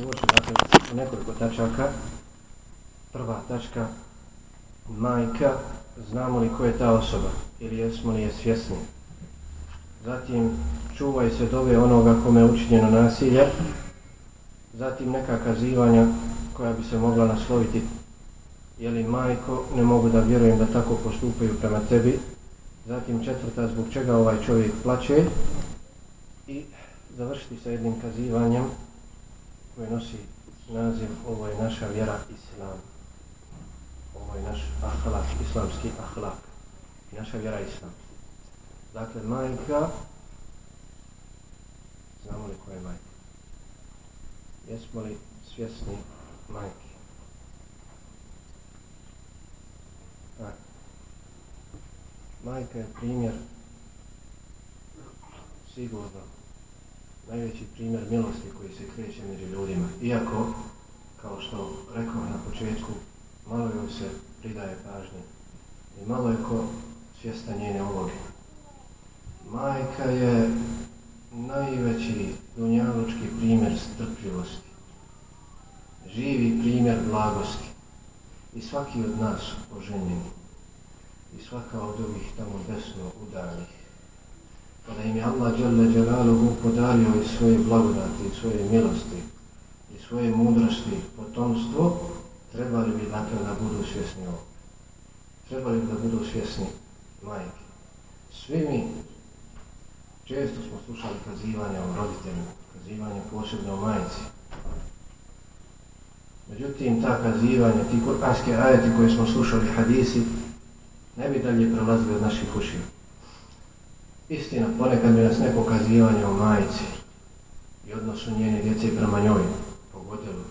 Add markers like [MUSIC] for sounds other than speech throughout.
govoriti dakle, o nekoliko tačaka. Prva tačka, majka, znamo li ko je ta osoba ili jesmo li je svjesni. Zatim, čuvaj se dove onoga kome je učinjeno nasilje. Zatim, neka kazivanja koja bi se mogla nasloviti je li majko, ne mogu da vjerujem da tako postupaju prema tebi. Zatim četvrta, zbog čega ovaj čovjek plaće. I završiti sa jednim kazivanjem koje nosi naziv ovo je naša vjera islam. Ovo je naš ahlak, islamski ahlak. Naša vjera islam. Dakle, majka, znamo li koja je majka? Jesmo li svjesni majke? A. Majka je primjer sigurno najveći primjer milosti koji se kreće među ljudima. Iako, kao što rekao na početku, malo joj se pridaje pažnje i malo je ko svjesta njene uloge. Majka je najveći dunjalučki primjer strpljivosti, živi primjer blagosti i svaki od nas oženjeni i svaka od ovih tamo desno udanih kada im je Allah Đalla Đalaluhu podario i svoje blagodati, i svoje milosti, i svoje mudrosti, potomstvo, trebali bi dakle da budu svjesni ovo. Trebali bi da budu svjesni majke. Svi mi često smo slušali kazivanja o roditeljima, kazivanja posebno o majici. Međutim, ta kazivanja, ti kurkanske ajeti koje smo slušali hadisi, ne bi dalje prelazili od naših ušija. Istina, ponekad bi nas neko kazivanje o majici i odnosu njene djece prema njoj pogodilo,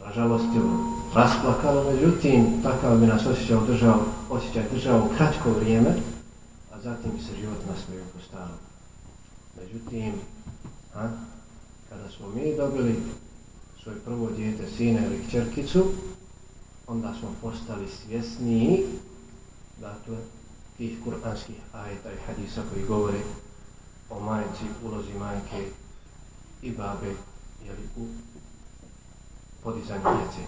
ražalostilo, rasplakalo, međutim, takav bi nas osjećao držav, osjećaj držao u kratko vrijeme, a zatim bi se život nastavio po starom. Međutim, a, kada smo mi dobili svoje prvo djete, sine ili kćerkicu, onda smo postali svjesniji, dakle, tih kuranskih ajeta i hadisa koji govore o majci, ulozi majke i babe jeli, u podizanju djece.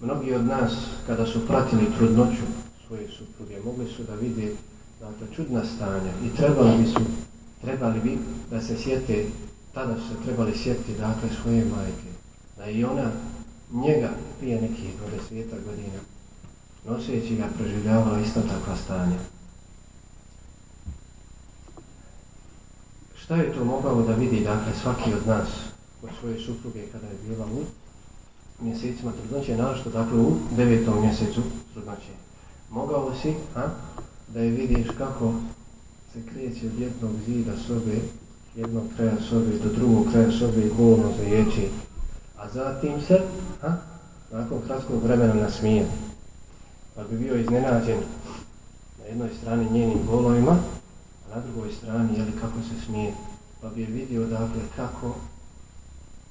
Mnogi od nas, kada su pratili trudnoću svoje supruge, mogli su da vide dakle, čudna stanja i trebali bi, su, trebali bi da se sjete, tada su se trebali sjetiti dakle, svoje majke, da i ona njega prije nekih 20 godina noseći ga proživljavala isto takva stanja. Šta je to mogao da vidi, dakle, svaki od nas od svoje supruge kada je bila u mjesecima trudnoće, našto, dakle, u devetom mjesecu trudnoće. Mogao si, a, da je vidiš kako se kreće od jednog zida sobe, jednog kraja sobe do drugog kraja sobe i golno zaječi, a zatim se, a, nakon kratkog vremena nasmije. Pa bi bio iznenađen na jednoj strani njenim golovima, na drugoj strani, jeli, kako se smije, pa bi je vidio, dakle, kako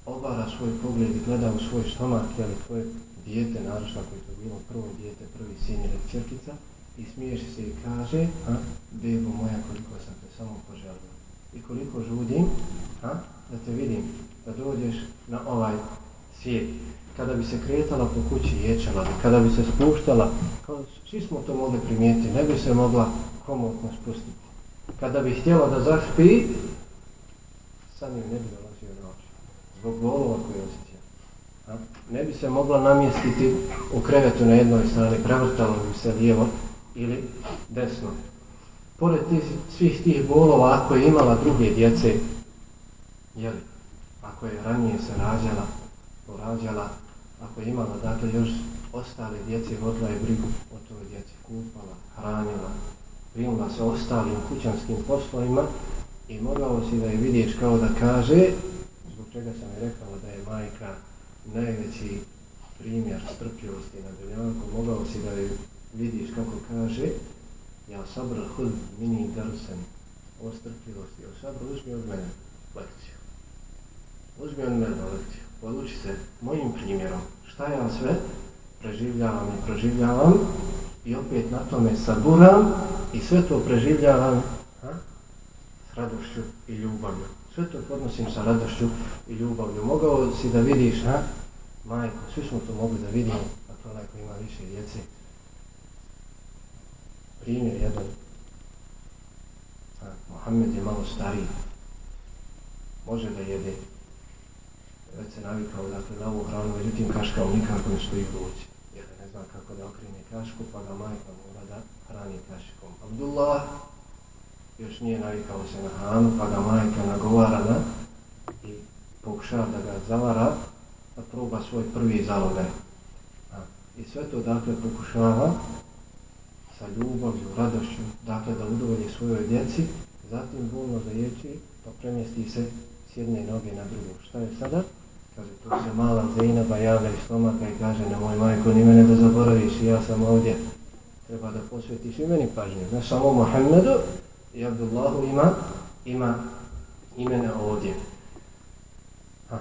obara svoj pogled i gleda u svoj stomak, jeli, je dijete, naročno koji to bilo prvo dijete, prvi sin ili čerkica, i smiješi se i kaže, a, bebo moja, koliko sam te samo poželio. I koliko žudim, a, da te vidim, da dođeš na ovaj svijet. Kada bi se kretala po kući, ječala kada bi se spuštala, kao, svi smo to mogli primijeti, ne bi se mogla komotno spustiti kada bi htjela da zaspi, sam joj ne bi dolazio noć. Zbog bolova koje osjeća. A? Ne bi se mogla namjestiti u krevetu na jednoj strani, prevrtalo bi se lijevo ili desno. Pored tih, svih tih bolova, ako je imala druge djece, jeli, ako je ranije se rađala, porađala, ako je imala, dakle, još ostale djece, vodila je brigu o toj djeci, kupala, hranila, brinula se ostalim kućanskim poslovima i mogao si da je vidiš kao da kaže, zbog čega sam je rekao da je majka najveći primjer strpljivosti na dunjanku, mogao si da je vidiš kako kaže, ja sabr hud mini darsen o strpljivosti, o sabr uzmi od mene lekciju. Uzmi od mene lekciju, poduči se mojim primjerom, šta ja sve preživljavam i proživljavam i opet na tome saburam i sve to preživljavam ha? s radošću i ljubavlju. Sve to podnosim sa radošću i ljubavlju. Mogao si da vidiš, ha? Majko, svi smo to mogli da vidimo, a to onaj ko ima više djece. Primjer jedan. Ha, Mohamed je malo stariji. Može da jede. Već se navikao dakle, na ovu hranu, međutim kaškao nikako ne stoji u ruci. Jer ne zna kako da okrine kašku, pa ga majka mora da hrani kašikom. Abdullah još nije navikao se na hranu, pa ga majka nagovara na i pokušava da ga zavara, da proba svoj prvi zalogaj. I sve to dakle pokušava sa ljubavlju, radošću, dakle da udovolji svojoj djeci, zatim bolno zaječi, pa premjesti se s jedne noge na drugu. Šta je sada? Kaže, tu se mala Zeinaba javlja iz stomaka i kaže, na moj majko, ni mene da zaboraviš, ja sam ovdje. Treba da posvetiš i meni pažnje. Ne samo Mohamedu, i Abdullahu ima, ima imena ovdje. Ha.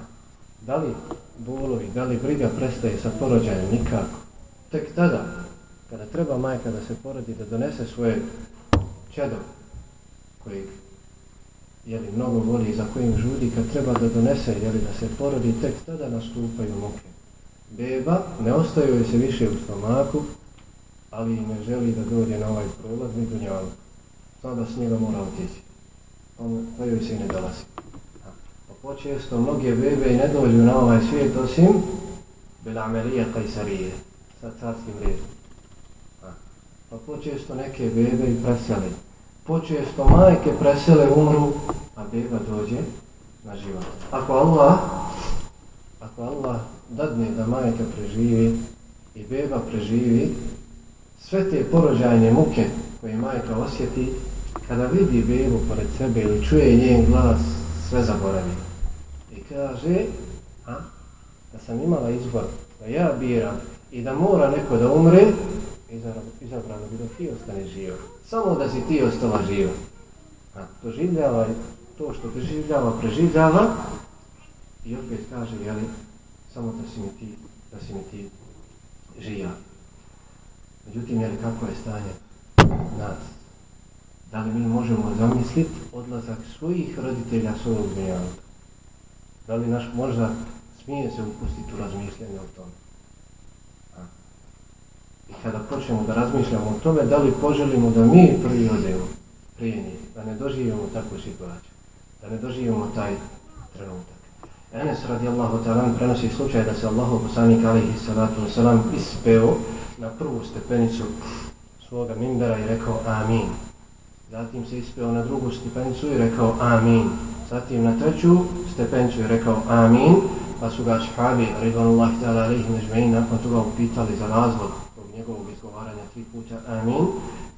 Da li bolovi, da li briga prestaje sa porođajem? Nikako. Tek tada, kada treba majka da se porodi, da donese svoje čedo, koji jeli, mnogo voli za kojim žudi, kad treba da donese, jeli, da se porodi, tek tada nastupaju muke. Beba ne ostaje se više u stomaku, ali ne želi da dođe na ovaj prolaz ni dunjavog tada s njega mora otići. On, to joj se ne dolazi. Pa počesto mnoge bebe ne dođu na ovaj svijet osim Belamelija Kajsarije sa carskim režim. Pa počesto neke bebe i preseli. Počesto majke presele umru, a beba dođe na život. Ako Allah, ako Allah dadne da majka preživi i beba preživi, sve te porođajne muke koje majka osjeti, kada vidi bebu pored sebe ili čuje njen glas, sve zaboravi. I kaže, a, da sam imala izbor, da ja biram i da mora neko da umre, izabrano bi da ti ostane živo. Samo da si ti ostala živa. A, doživljava to što doživljava, preživljava i opet kaže, jeli, samo da si mi ti, da si mi ti živa. Međutim, jeli, kako je stanje nas? Da li mi možemo zamisliti odlazak svojih roditelja svojog ovog? Da li naš možda smije se upustiti u razmišljanje o tome? I kada počnemo da razmišljamo o tome, da li poželimo da mi prvi odemo prije njih, da ne doživimo takvu situaciju, da ne doživimo taj trenutak. Enes radijallahu ta'ala prenosi slučaj da se Allahu poslanik alihi salatu wasalam ispeo na prvu stepenicu svoga mimbera i rekao amin. Zatim se ispeo na drugu stepenicu i rekao amin. Zatim na treću stepenicu i rekao amin. Pa su ga šhabi, ridvanullahi ta'ala alihi nežmein, nakon toga upitali za razlog izgovaranja tri puta amin.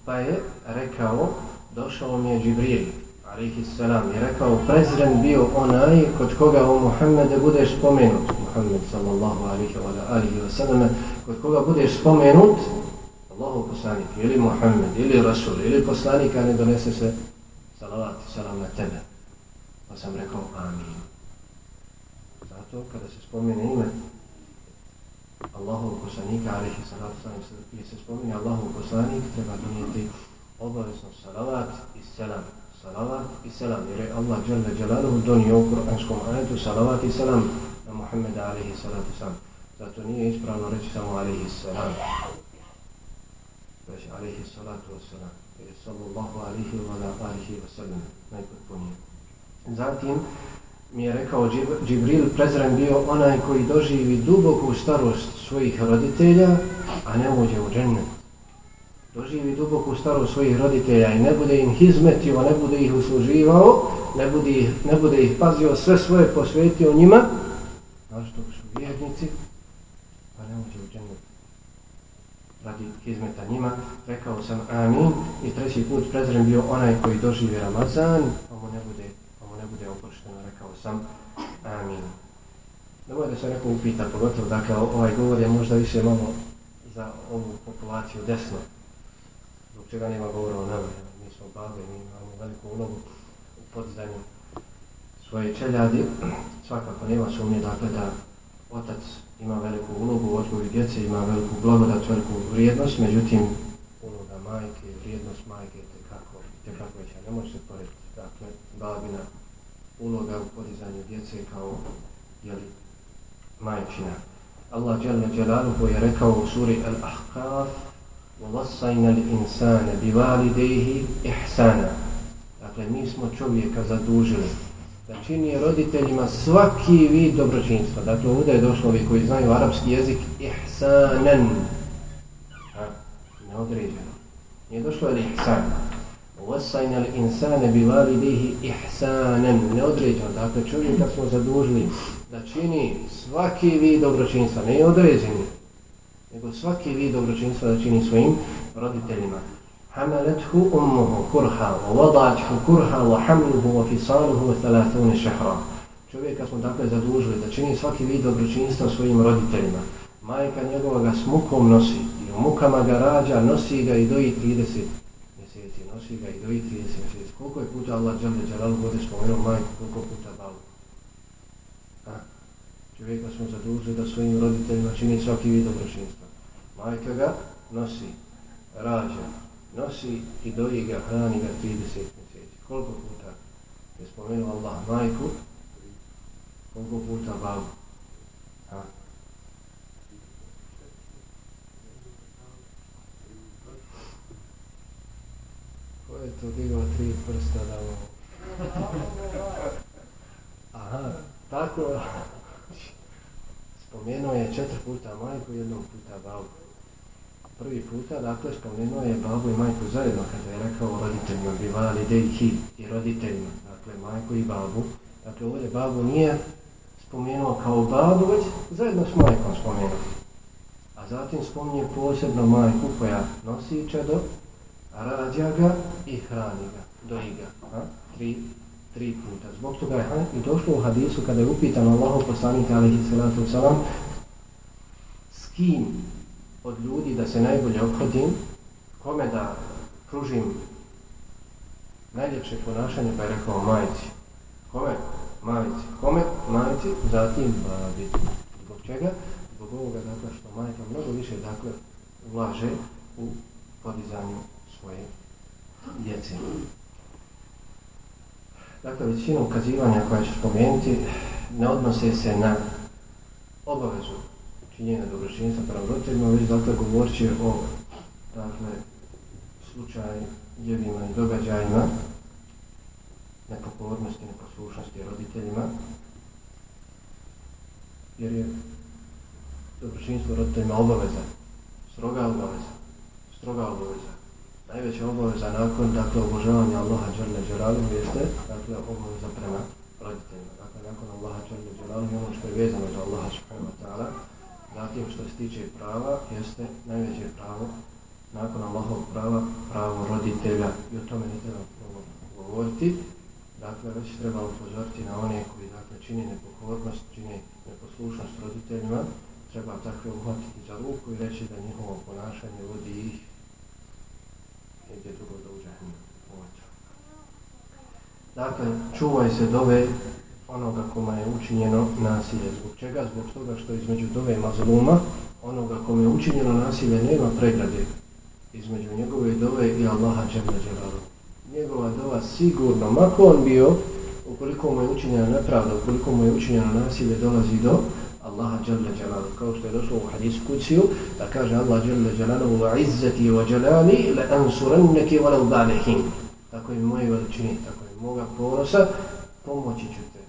Pa je rekao, došao mi je Džibril, alaihi salam, je rekao, prezren bio onaj kod koga o Muhammede budeš spomenut, Muhammed sallallahu alaihi wa alaihi wa sallam, kod koga budeš spomenut, Allahu poslanik, ili Muhammed, ili Rasul, ili poslanik, a ne donese se salavat i salam na tebe. Pa sam rekao amin. Zato kada se spomene ime Allahu poslanika, alihi salatu salam, gdje se spominje Allahu poslanik, treba donijeti obavezno salavat i selam. Salavat i selam, jer je Allah dželle dželaluhu donio u Kur'anskom ajetu salavat i selam na Muhammeda, alihi salatu salam. Zato nije ispravno reći samo alihi salam već alihi salatu wasalam, jer je sallallahu alihi wa alihi wa sallam, najpotpunije. Zatim mi je rekao Džibril prezren bio onaj koji doživi duboku starost svojih roditelja, a ne uđe u džennet. Doživi duboku starost svojih roditelja i ne bude im hizmetio, ne bude ih usluživao, ne bude, ne bude ih pazio, sve svoje posvetio njima, zašto što su vjernici, pa ne uđe u džennet radi hizmeta njima, rekao sam amin i treći put prezren bio onaj koji doživi Ramazan, pa mu ne bude, bude rekao sam amin. Nemoj da se neko upita, pogotovo, dakle, ovaj govor je možda više malo za ovu populaciju desno, zbog čega nema govora o nama, mi smo babe, mi imamo veliku ulogu u podizanju svoje čeljadi, svakako nema sumnje, dakle, da otac ima veliku ulogu u odgoju djece, ima veliku blagodat, veliku vrijednost, međutim, uloga majke, vrijednost majke je tekako, tekako veća. Ne može se porediti, dakle, babina uloga u podizanju djece kao jeli, majčina. Allah Jalla Jalaluhu je rekao u suri Al-Ahqaf وَوَصَّيْنَا الْإِنسَانَ بِوَالِدَيْهِ إِحْسَانًا Dakle, mi smo čovjeka zadužili da čini roditeljima svaki vid dobročinstva. Dakle, ovdje je došlo ovi koji znaju arapski jezik ihsanan. Ha, neodređeno. Nije došlo ili ihsan. وَسَيْنَ الْإِنْسَانَ بِوَالِدِهِ إِحْسَانًا Neodređeno, dakle čovjeka smo zadužili da čini svaki vid dobročinstva, ne određeni, nego svaki vid dobročinstva da čini svojim roditeljima. حَمَلَتْهُ أُمُّهُ كُرْحَا وَوَضَعَتْهُ كُرْحَا وَحَمْلُهُ وَفِصَالُهُ وَثَلَثُونِ شَحْرًا Čovjeka smo dakle zadužili da čini svaki vid dobročinstva svojim roditeljima. Majka njegova ga s mukom nosi i u mukama ga rađa, nosi ga i doji ga i doji 30. Koliko je puta Allah džalde džalalu bude spomenuo majku, koliko puta babu? A? Čovjeka smo zadužili da svojim roditeljima čini svaki vid dobročinstva. Majka ga nosi, rađa, nosi i doji ga, hrani ga 30 mjeseci. Koliko puta je spomenuo Allah majku, koliko puta babu. Ha? To digao tri prsta da ovo? [LAUGHS] Aha, tako spomenuo je četiri puta majku, jednom puta babu prvi puta, dakle, spomenuo je babu i majku zajedno kada je rekao roditeljima, bivali dejki i roditeljima, dakle, majku i babu. Dakle, ovdje babu nije spomenuo kao babu, već zajedno s majkom spomenuo. A zatim spominje posebno majku koja nosi čedo, rađa ga i hrani ga, doji ga. Ha? Tri, tri puta. Zbog toga je i došlo u hadisu kada je upitan Allahov poslanik alihi salatu salam s kim od ljudi da se najbolje obhodim, kome da pružim najljepše ponašanje, pa je rekao majici. Kome? Majici. Kome? Majici, zatim babi. Zbog čega? Zbog ovoga, dakle, što majka mnogo više, dakle, ulaže u podizanju svoje djece. Dakle, većina ukazivanja koja ću spomenuti ne odnose se na obavezu činjenja dobročinstva prema roditeljima, već dakle govorit će o dakle, slučajevima i događajima nepokornosti, neposlušnosti roditeljima, jer je dobročinstvo roditeljima obaveza, stroga obaveza, stroga obaveza. Najveća obaveza nakon dakle, obožavanja Allaha Đerle Đeralim jeste dakle, obaveza prema roditeljima. Dakle, nakon Allaha Đerle Đeralim ono što je vezano za Allaha Subhanahu wa ta'ala, Zatim što se tiče prava, jeste najveće pravo, nakon Allahovog prava, pravo roditelja. I o tome ne treba govoriti. Dakle, već treba upozoriti na one koji dakle, čini nepohodnost, čini neposlušnost roditeljima. Treba takve uhvatiti za ruku i reći da njihovo ponašanje vodi ih negdje drugo da uđe Dakle, čuvaj se dove onoga kome je učinjeno nasilje. Zbog čega? Zbog toga što između dove mazluma, onoga kome je učinjeno nasilje, nema pregrade između njegove dove i Allaha Đerna Đeralu. Njegova dova sigurno, mako on bio, ukoliko mu je učinjena nepravda, ukoliko mu je učinjeno nasilje, dolazi do Allaha Đerna Đeralu. Kao što je došlo u hadisu kuciju, da kaže Allah Đerna Đeralu wa izzati wa jalali la ansuranneke wa laudalehin. Tako je moje veličine, tako je moga ponosa, pomoći ću te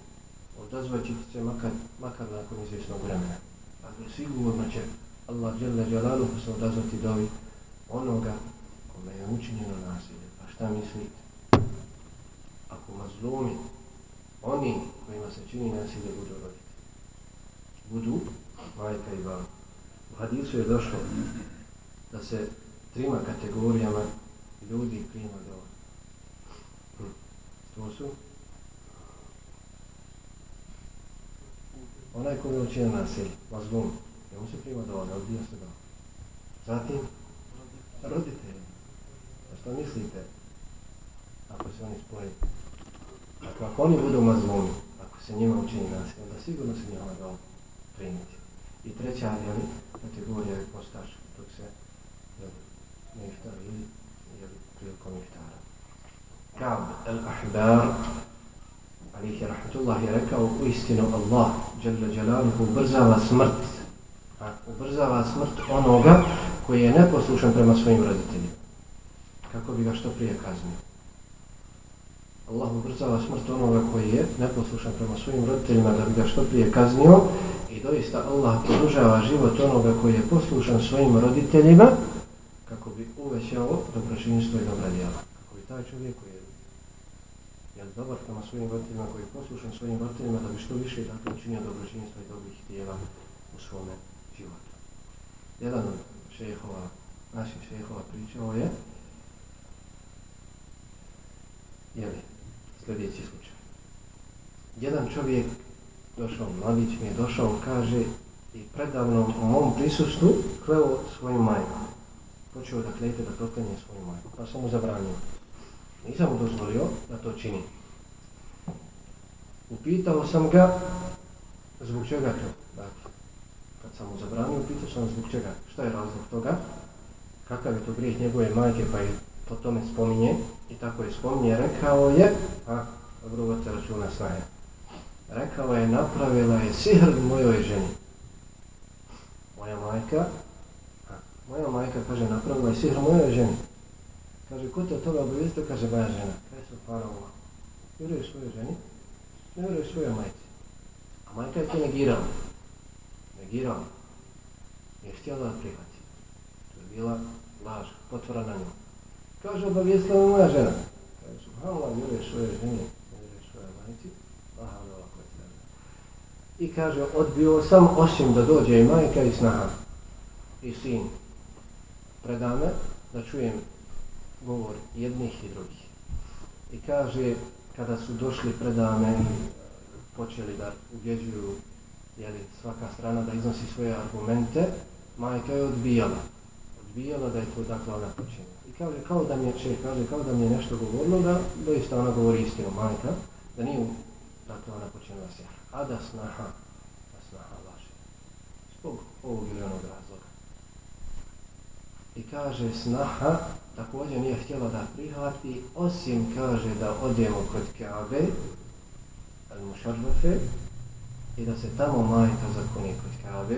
odazvat će se makar, makar nakon izvjesnog vremena. Ali sigurno će Allah dželle dželalu se odazvati dovi onoga kome je učinjeno nasilje. Pa šta mislite? Ako mazlumi, oni kojima se čini nasilje budu roditi. Budu majka i baba. U hadisu je došlo da se trima kategorijama ljudi prima do hm. To su onaj koji je učinio nasilje, mazlum, je mu se prima do on odbija se da. Zatim, roditelji. A što mislite? Ako se oni spoje. ako, ako oni budu mazlumi, ako se njima učini nasilje, onda sigurno se njima da primiti. I treća, jeli, kategorija je postaš dok se jeli, ne iftar ili jeli, prilikom iftara. Kab el-Ahbar, alihi rahmatullah je rekao u istinu Allah Jalla Jalaluhu ubrzava smrt a, ubrzava smrt onoga koji je neposlušan prema svojim roditeljima kako bi ga što prije kaznio Allah ubrzava smrt onoga koji je neposlušan prema svojim roditeljima da bi ga što prije kaznio i doista Allah produžava život onoga koji je poslušan svojim roditeljima kako bi uvećao dobročinjstvo i dobra djela. Kako bi taj čovjek koji je je dobar prema svojim roditeljima, koji je poslušan svojim roditeljima da bi što više dakle, učinio dobročinjstvo i dobrih djela u svome životu. Jedan od šehova, naših šehova pričao je jeli, sljedeći slučaj. Jedan čovjek došao, mladić mi je došao, kaže i predavno u mom prisustvu kleo svoju majku. Počeo da klete da proklenje svoju majku, pa sam mu zabranio. Nisam mu dozvolio da to čini. Upitao sam ga zbog čega to. Dakle, kad sam mu zabranio, upitao sam zbog čega. Šta je razlog toga? Kakav je to grijeh njegove majke, pa i po tome spominje. I tako je spominje. Rekao je, a, dobro, vodite računa snaje. Rekao je, napravila je sihr mojoj ženi. Moja majka, a, moja majka, kaže, napravila je sihr mojoj ženi. Kaže, ko te toga obavijestio? Kaže, moja žena. Kaj su farova? Allah. Vjeruješ svojoj ženi? Ne vjeruješ svojoj majci. A majka je to negirala. Negirala. Nije htjela da prihvati. To je bila laž, potvora na nju. Kaže, obavijestila moja žena. Kaže, subhanallah, vjeruješ svojoj ženi, ne vjeruješ svojoj majci. Aha, Allah, ko je I kaže, odbio sam osim da dođe i majka i snaha. I sin. Predame da čujem govor jednih i drugih. I kaže, kada su došli predame i počeli da ubjeđuju jeli, svaka strana da iznosi svoje argumente, majka je odbijala. Odbijala da je to dakle ona počinila. I kaže, kao da mi je če, kaže, kao da mi je nešto govorilo, da doista ona govori istinu, majka, da nije dakle ona počinila se. A da snaha, da snaha laže. Zbog ovog ili onog razloga. I kaže, snaha, također nije htjela da prihvati, osim kaže da odemo kod Kaabe, al mušarbafe, i da se tamo majka zakoni kod Kaabe,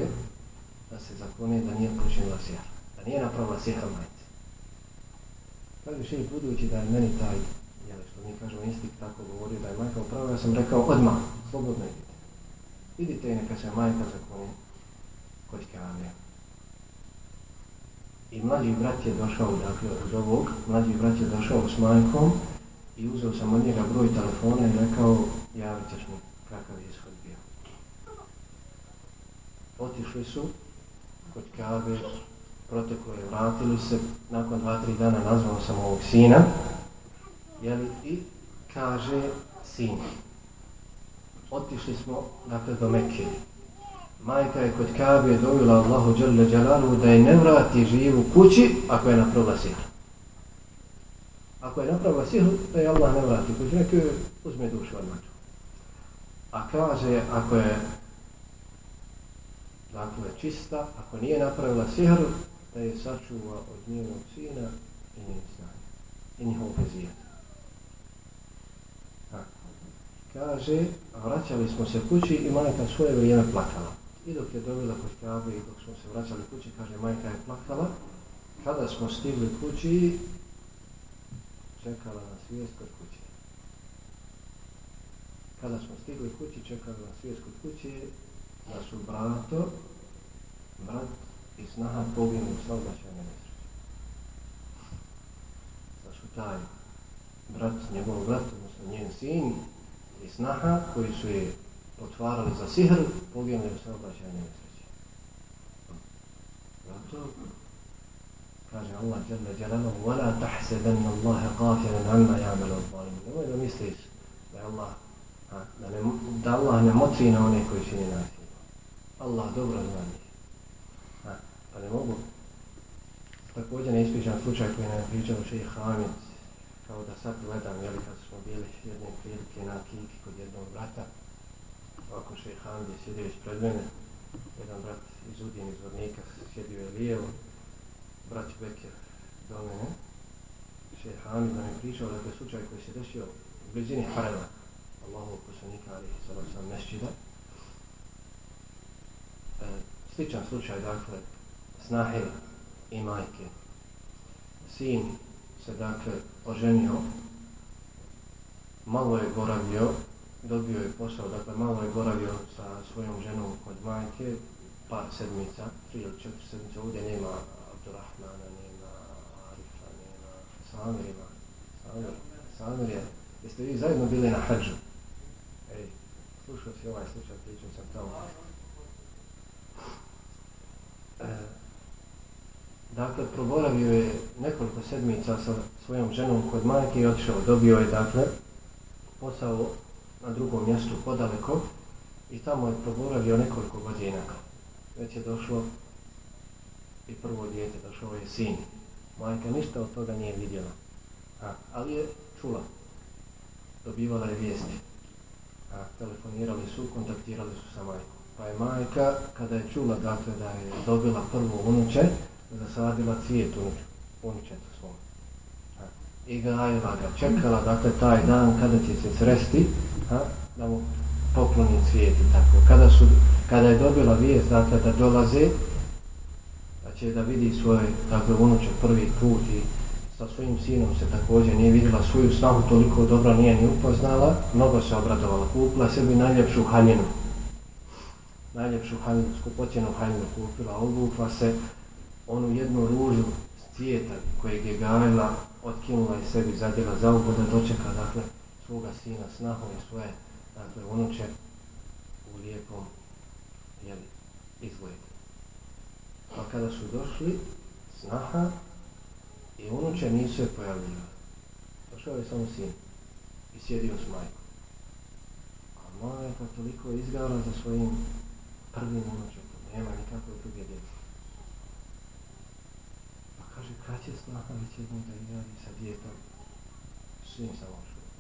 da se zakoni da nije počinila sihr, da nije napravila sihr majci. Kaže še i budući da je meni taj, jel, što mi kažemo instinkt tako govorio da je majka upravo, ja sam rekao odmah, slobodno je. Idite i neka se majka zakoni kod Kaabe. I mlađi brat je došao, dakle, od ovog, mlađi brat je došao s majkom i uzeo sam od njega broj telefona i rekao, javit ćeš mi kakav je ishod bio. Otišli su kod Kabe, proteklo je, vratili se, nakon dva, tri dana nazvao sam ovog sina, jeli, i kaže sin. Otišli smo, dakle, do Mekke majka je kod Kabe dovila Allahu Đerle Đalalu da je ne vrati živu kući ako je napravila sihr. Ako je napravila sihr, da je Allah ne vrati kući, neko uzme dušu od. A kaže, ako je dakle čista, ako nije napravila sihr, da je sačuva od njenog sina i njenog snanje. I njihov vezijet. Kaže, vraćali smo se kući i majka svoje vrijeme plakala. I dok je dobila kod Kabe i dok smo se vraćali kući, kaže, majka je plakala. Kada smo stigli kući, čekala na svijest kod kuće. Kada smo stigli kući, čekala na svijest kod kuće, da su brato, brat i snaha poginu u saobraćajne nesreće. Da su taj brat, njegov brat, odnosno njen sin i snaha koji su je otvarali za sihr, pogijenuli u saobraćajne nesreće. Zato, kaže Allah, jalla jalanu, وَلَا تَحْسَدَنَّ اللَّهَ قَافِرًا عَمَّا يَعْمَلُ الظَّالِمُ Nemoj da misliš da je Allah, a, da, ne, da Allah ne motri na one koji čini nasilje. Allah dobro zna njih. A, pa ne mogu. Također ne ispričam slučaj koji nam je pričao šeih Hamid, kao da sad gledam, jeli kad smo bili jedne prilike na kiki kod jednog brata, ovako šehan je sjedio ispred mene, jedan brat iz Udine, iz Vornika, sjedio je lijevo, brat Bekir do mene, šehan da mi pričao da je slučaj koji se desio u blizini Harema, Allahu poslanika, ali sada sam nešćida. E, sličan slučaj, dakle, snahe i majke. Sin se, dakle, oženio, malo je boravio, dobio je posao, dakle, malo je boravio sa svojom ženom kod majke, par sedmica, tri ili četiri sedmice, ovdje nema Abdurrahmana, nema Arifa, nema Samirima, Samir, Samir jeste vi zajedno bili na hađu? Ej, slušao si ovaj slučaj, pričao sam tamo. E, dakle, proboravio je nekoliko sedmica sa svojom ženom kod majke i otišao, dobio je, dakle, posao na drugom mjestu podaleko i tamo je proboravio nekoliko godina već je došlo i prvo dijete, došao je sin. Majka ništa od toga nije vidjela. A, ali je čula. Dobivala je vijesti. A, telefonirali su, kontaktirali su sa majkom. Pa je majka, kada je čula dakle, da je dobila prvo unuče, zasadila cvijet u unučetu svom. I gajila ga, čekala dakle, taj dan kada će se sresti, ha, da mu pokloni cvijet i tako. Kada su kada je dobila vijest dakle, da dolaze, da će da vidi svoj dakle, unučak prvi put i sa svojim sinom se također nije vidjela svoju snahu toliko dobro nije ni upoznala, mnogo se obradovala, kupila sebi najljepšu haljinu. Najljepšu haljinu, skupoćenu haljinu kupila, obukla se onu jednu ružu s cvijeta kojeg je gajila, otkinula i sebi zadjela za ugo da dočeka dakle, svoga sina, snahom i svoje dakle, unuče u lijepom jeli, izgledu. Pa kada su došli, snaha i unuče nisu se pojavljivali. Došao je samo sin i sjedio s majkom. A majka toliko izgala za svojim prvim unučetom. Nema nikakve druge djece. Kaže, kad će snaha će jednom da sa djetom? svim sa ovom šutom.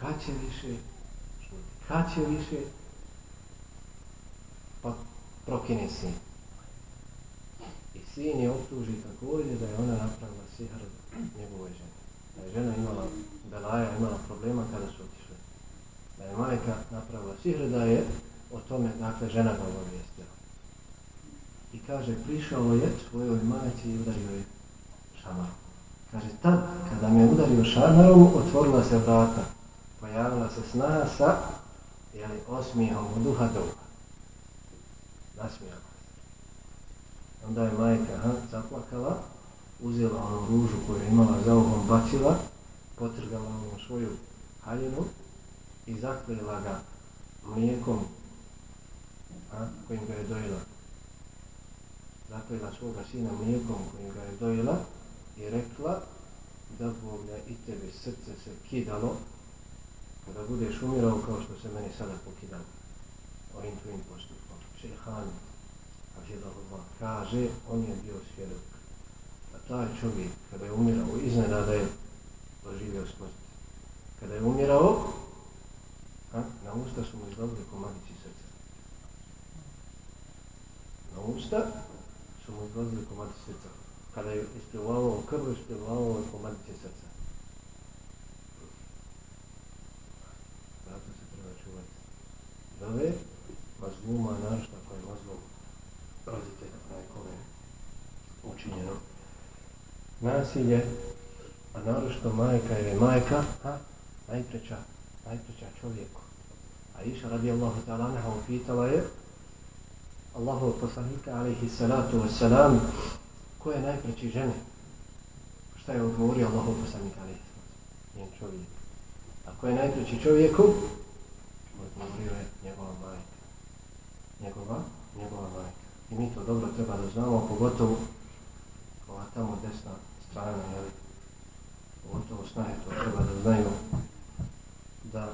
Kad će više? Šuti. Kad će više? pa prokine sin. I sin je optuži također da je ona napravila sihr njegove žene. Da je žena imala, Belaja imala problema kada su otišli. Da je majka napravila sihr da je o tome, dakle, žena ga obavijestila. I kaže, prišao je svojoj majci i udario je Allah. Kaže, tad, kada me udario šamarom, otvorila se vrata. Pojavila se snaha sa, jeli, osmihom od duha do uha nasmijala. Onda je majka ha, zaplakala, uzela onu ružu koju je imala za uhom, bacila, potrgala onu svoju haljinu i zakljela ga mlijekom a, kojim ga je dojela. Zakljela svoga sina mlijekom kojim ga je dojela i rekla da Boga i tebe srce se kidalo kada budeš umirao kao što se meni sada pokidalo ovim tvojim postupom šehan, kaže, on je bio svjedok. A taj čovjek, kada je umirao, iznenada je doživio smrt. Kada je umirao, a, na usta su mu izlazili komadici srca. Na usta su mu izlazili komadici srca. Kada je isplivavao krv, isplivavao komadiće srca. Zato se treba čuvati. Dove, mazluma, našta koja je mazlum roditelja kome učinjeno nasilje, a narošto majka je majka, ha? najpreća, najpreća čovjeku. A iša radi Allahu ta'ala neha upitala je Allahu poslanika alaihi salatu wassalam ko je najpreći žene? Šta je odgovorio Allahu poslanik Ali? njen čovjek. A ko je najpreći čovjeku? Odgovorio je njegova majka njegova, njegova majka. I mi to dobro treba da znamo, pogotovo ova tamo desna strana, jel, pogotovo snaje to treba da znaju da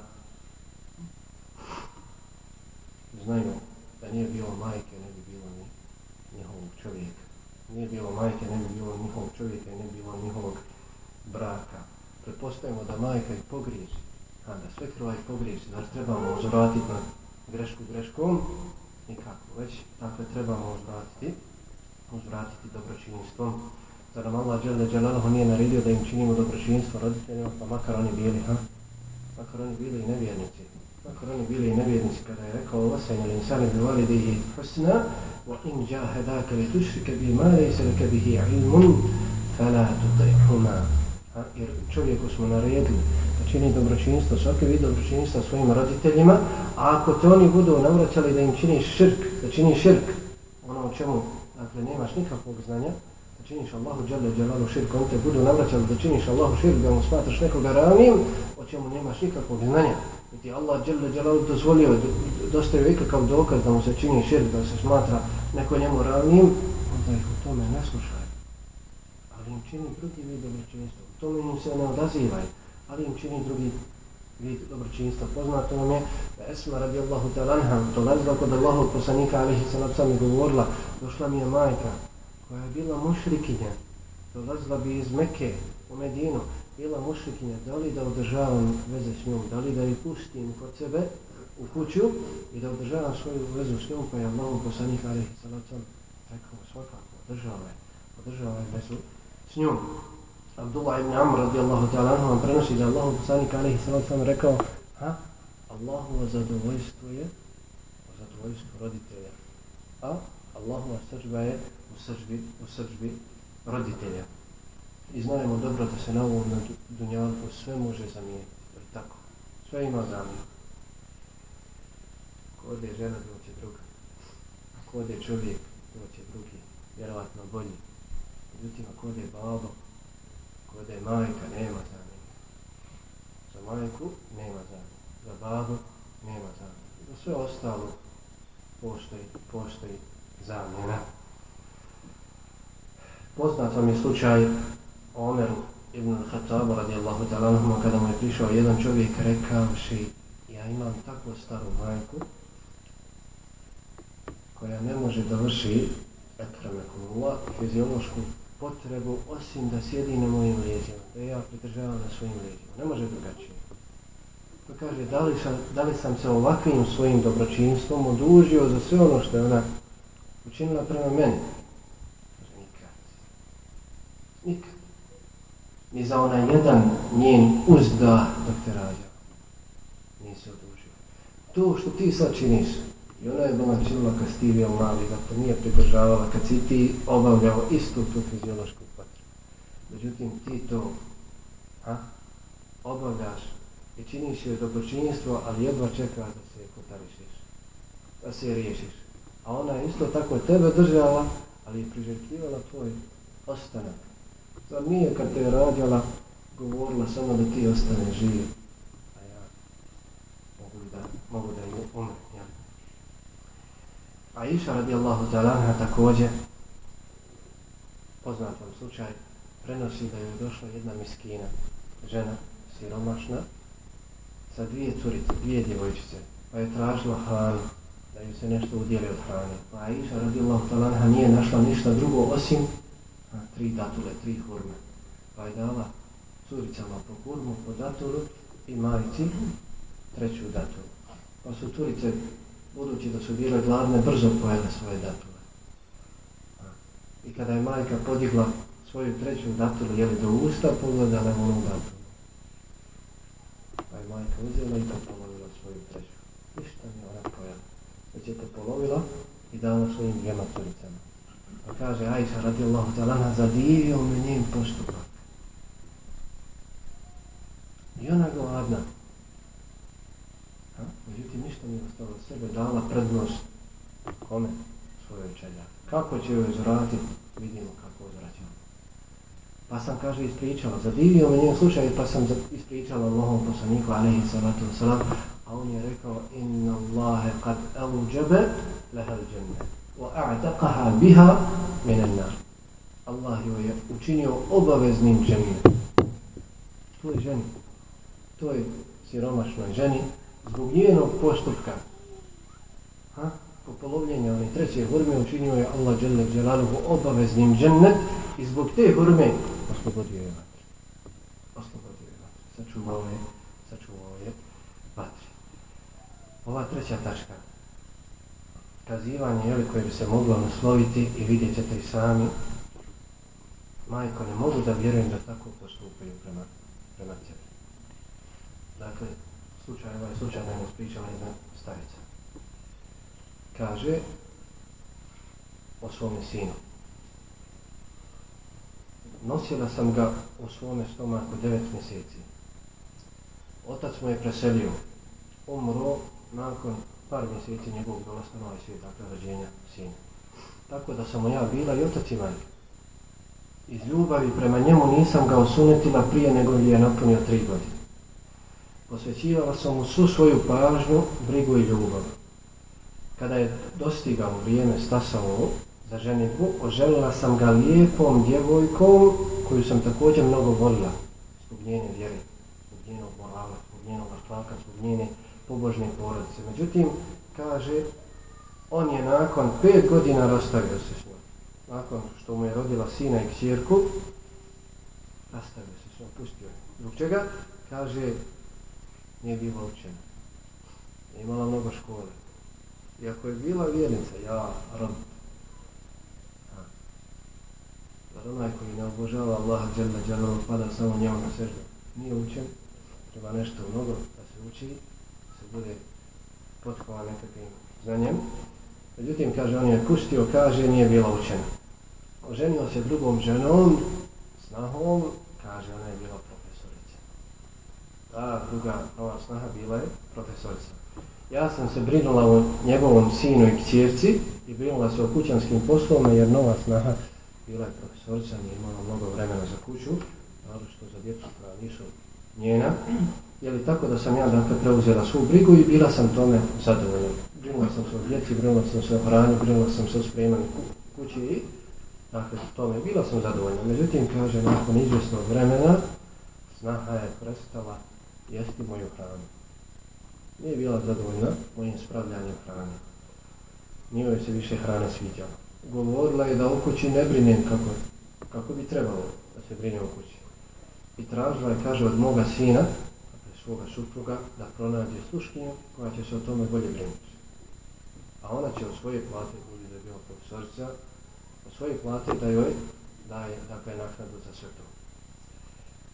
znaju da nije bilo majke, ne bi bilo ni njihovog čovjeka. Nije bilo majke, ne bi bilo njihovog čovjeka i ne bi bilo njihovog braka. Prepostavimo da majka ih pogriješi, a da sve krva ih pogriješi, da trebamo uzvratiti na grešku greškom, nikako, već dakle trebamo uzvratiti, uzvratiti dobročinjstvom. Zar nam Allah dželle dželaluhu nije naredio da im činimo dobročinjstvo roditeljima, pa makar oni bili, ha? makar oni bili i nevjernici, makar oni bili i nevjernici, kada je rekao vasajna l'insani bi validihi husna, وإن جاهداك لتشرك li tušrike bi ma lejse leke bihi ilmun. Jer čovjeku smo naredili da čini dobročinstvo, svaki vid dobročinstva svojim roditeljima, a ako te oni budu navraćali da im čini širk, da čini širk, ono o čemu, dakle, nemaš nikakvog znanja, da činiš Allahu dželle dželalu širk, oni te budu navraćali da činiš Allahu širk, da mu smatraš nekoga ravnim, o čemu nemaš nikakvog znanja. I ti Allah dželle dželalu dozvolio, dostavio ikakav dokaz da mu se čini širk, da se smatra neko njemu ravnim, onda ih u tome ne slušaj. Ali im čini drugi vid dobročinstva. U tome im se ne odazivaj, ali im čini drugi vid dobročinstva. Poznato nam je da Esma radijallahu talanha dolazila kod Allahog poslanika alihi sallam i govorila došla mi je majka koja je bila mušrikinja dolazila bi iz Mekke u Medinu bila mušrikinja da li da održavam veze s njom da li da ju pustim kod sebe u kuću i da održava svoju vezu s njom koja je Allahom poslanika alihi sallam rekao svakako održavaj održavaj vezu s njom Abdullah ibn Amr radijallahu ta'ala anhu vam prenosi da Allahu poslanik alaihi sallam rekao ha? Allahu zadovoljstvo je o zadovoljstvu roditelja a Allahova srđba je u srđbi, u srđbi roditelja. I znajemo dobro da se na ovom dunjalku sve može zamijeniti tako, sve ima zamijenu Ako je žena doće druga Ako ode čovjek doće drugi vjerovatno bolji međutim ako je babo ako je majka, nema zamjene. Za majku nema zamjene. Za babo nema zamjene. Za sve ostalo postoji, postoji zamjena. Poznat vam je slučaj Omeru ibn Khattabu radijallahu ta'ala kada mu je prišao jedan čovjek rekavši ja imam takvu staru majku koja ne može da vrši ekramekumula fiziološku potrebu osim da sjedi na mojim leđima, da ja pridržavam na svojim leđima. Ne može drugačije. Pa kaže, da li, sam, da li sam se ovakvim svojim dobročinstvom odužio za sve ono što je ona učinila prema meni? Kaže, nikad. Nikad. Ni za onaj jedan njen uzda dok te rađa. Nisi odužio. To što ti sad činiš, I ona je bila činila kad ti bio mali, da to nije pridržavala kad si ti obavljao istu tu fiziološku potrebu. Međutim, ti to a, obavljaš i činiš je dobročinjstvo, ali jedva čeka da se kotarišiš, da se riješiš. A ona je isto tako tebe držala, ali je priželjkivala tvoj ostanak. Zar nije kad te je rađala, govorila samo da ti ostane živ, a ja mogu da, mogu da umre. Aisha radijallahu ta'ala također poznatom slučaj prenosi da je došla jedna miskina žena siromašna sa dvije curice, dvije djevojčice pa je tražila hranu da ju se nešto udjeli od hrane. Pa Aisha radijallahu ta'ala nije našla ništa drugo osim a, tri datule, tri hurme. Pa je dala curicama po hurmu, po datulu i majici treću datulu. Pa su curice budući da su bile gladne, brzo pojele svoje datule. I kada je majka podigla svoju treću datulu, jeli do usta, pogledala je onu datulu. Pa je majka uzela i to polovila svoju treću. Ništa mi ona pojela. Već je to polovila i dala svojim dvijema curicama. Pa kaže Ajša radijallahu talana, zadivio me njen postupak. I ona gladna, Međutim, nije ostalo sebe, dala prednost kome? Svojoj čelja. Kako će joj zvratiti? Vidimo kako zvraćamo. Pa sam, kaže, ispričala, zadivio me njen slučaj, pa sam ispričala Allahom poslaniku, alaihi salatu wasalam, a on je rekao, inna Allahe kad elu džebe, lehel wa a'taqaha biha minan nar. Allah joj je učinio obaveznim džemljem. To je ženi. To je siromašnoj ženi, zbog njenog postupka ha, po polovljenju one treće hurme učinio je Allah dželle Đelaluhu obaveznim džennet i zbog te hurme oslobodio je vatre. Oslobodio je vatre. Sačuvao je, sačuvao je vatre. Ova treća tačka kazivanje jeli, koje bi se moglo nasloviti i vidjet ćete i sami majko ne mogu da vjerujem da tako postupaju prema, prema tebi. Dakle, slučajno ovaj slučajno mu spričala jedna starica. Kaže o svome sinu. Nosila sam ga u svome stomaku devet mjeseci. Otac mu je preselio. Umro nakon par mjeseci njegovog dolazka na ovaj svijet, dakle rođenja sina. Tako da sam ja bila i otac i majka. Iz ljubavi prema njemu nisam ga osunetila prije nego li je napunio tri godine. Posvećivala sam mu svu svoju pažnju, brigu i ljubav. Kada je dostigao vrijeme stasao za ženitbu, oželila sam ga lijepom djevojkom koju sam također mnogo volila zbog njene vjere, zbog njenog morala, zbog njenog vrtlaka, zbog njene pobožne porodice. Međutim, kaže, on je nakon pet godina rastavio se s njom. Nakon što mu je rodila sina i kćerku, rastavio se s njom, pustio je. Zbog čega? Kaže, nije bila učena. Nije imala mnogo škole. Iako je bila vjernica, ja, rod. Zar onaj koji ne obožava Allaha dželna dželna pada samo njemu na seždu. Nije učen, treba nešto mnogo da se uči, da se bude potkovan nekakvim znanjem. Međutim, kaže, on je pustio, kaže, nije bila učena. Oženio se drugom ženom, snahom, kaže, ona je bila a druga nova snaha bila je profesorica. Ja sam se brinula o njegovom sinu i kćerci i brinula se o kućanskim poslovima jer nova snaha bila je profesorica, nije imala mnogo vremena za kuću, ali što za djecu koja nisu njena. Jeli tako da sam ja dakle preuzela svu brigu i bila sam tome zadovoljna. Brinula sam se o djeci, brinula sam se o hranju, brinula sam se o spremanju kući i dakle tome bila sam zadovoljna. Međutim, kaže, nakon izvjesnog vremena snaha je prestala jesti moju hranu. Nije bila zadovoljna mojim spravljanjem hrane. Nije joj se više hrana sviđala. Govorila je da u kući ne brinem kako, kako bi trebalo da se brine u kući. I tražila je, kaže, od moga sina, dakle svoga supruga, da pronađe sluškinju koja će se o tome bolje brinuti. A ona će od svoje plate, budi da je bila profesorica, od svoje plate da joj daje, dakle, naknadu za sve to.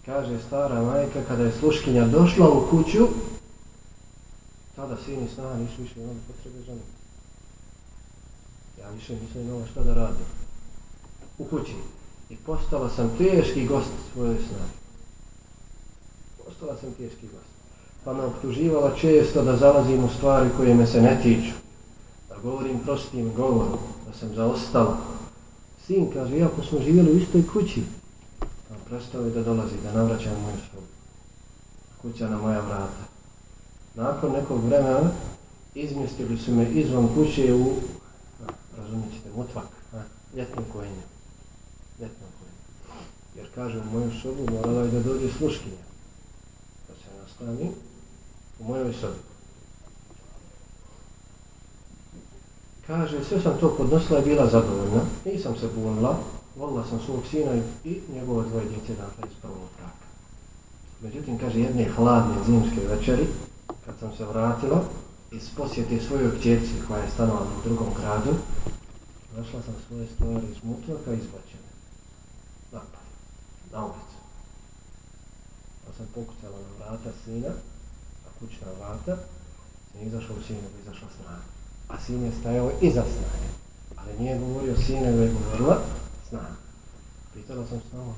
Kaže stara majka, kada je sluškinja došla u kuću, tada sin i snaha nisu više imali potrebe za njim. Ja više nisam imala šta da radim. U kući. I postala sam teški gost svoje snahe. Postala sam teški gost. Pa me optuživala često da zalazim u stvari koje me se ne tiču. Da govorim prostim govorom. Da sam zaostala. Sin kaže, iako smo živjeli u istoj kući, prestao je da dolazi, da navraća na moju sobu. Kuća na moja vrata. Nakon nekog vremena izmjestili su me izvan kuće u razumjet ćete, mutvak, a, ljetno kojenje. Ljetno kojenje. Jer kaže, u moju sobu morala je da dođe sluškinja. Da se nastani u mojoj sobi. Kaže, sve sam to podnosila i bila zadovoljna. Nisam se bunila. Volila sam svog sina i njegove dvoje djece dakle iz prvog braka. Međutim, kaže, jedne hladne zimske večeri, kad sam se vratila, iz posjete svojoj djeci koja je stanovala u drugom gradu, našla sam svoje stvari iz mutlaka izbačene. Napad, na ulicu. Pa sam pokucala na vrata sina, na kućna vrata, sam izašla u sinu, izašla snaga. A sin je stajao iza snage. Ali nije govorio sine, nego je govorila snaga. Pitala sam samo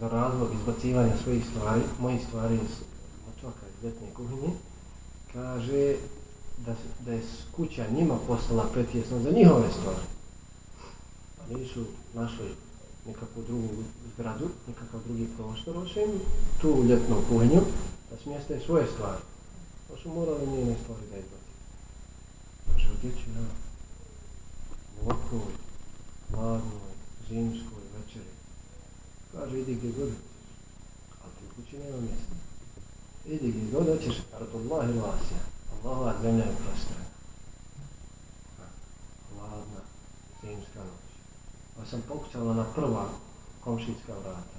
za razlog izbacivanja svojih stvari, mojih stvari iz mutlaka, iz letnje kuhinje, kaže da, da je kuća njima postala pretjesna za njihove stvari. A nisu našli nekakvu drugu zgradu, nekakav drugi prostor, osim tu u ljetnom kuhinju, da smjeste svoje stvari. Pa su morali njene stvari da izbaci. Kaže, odjeći na ovakvoj, hladnoj, zimskoj večeri. Kaže, idi gdje god, ali ti kući nema mjesta. Idi gdje god hoćeš, Allah i vasija. Allahova zemlja je prostrana. Hladna, zimska noć. Pa sam pokućala na prva komšinska vrata.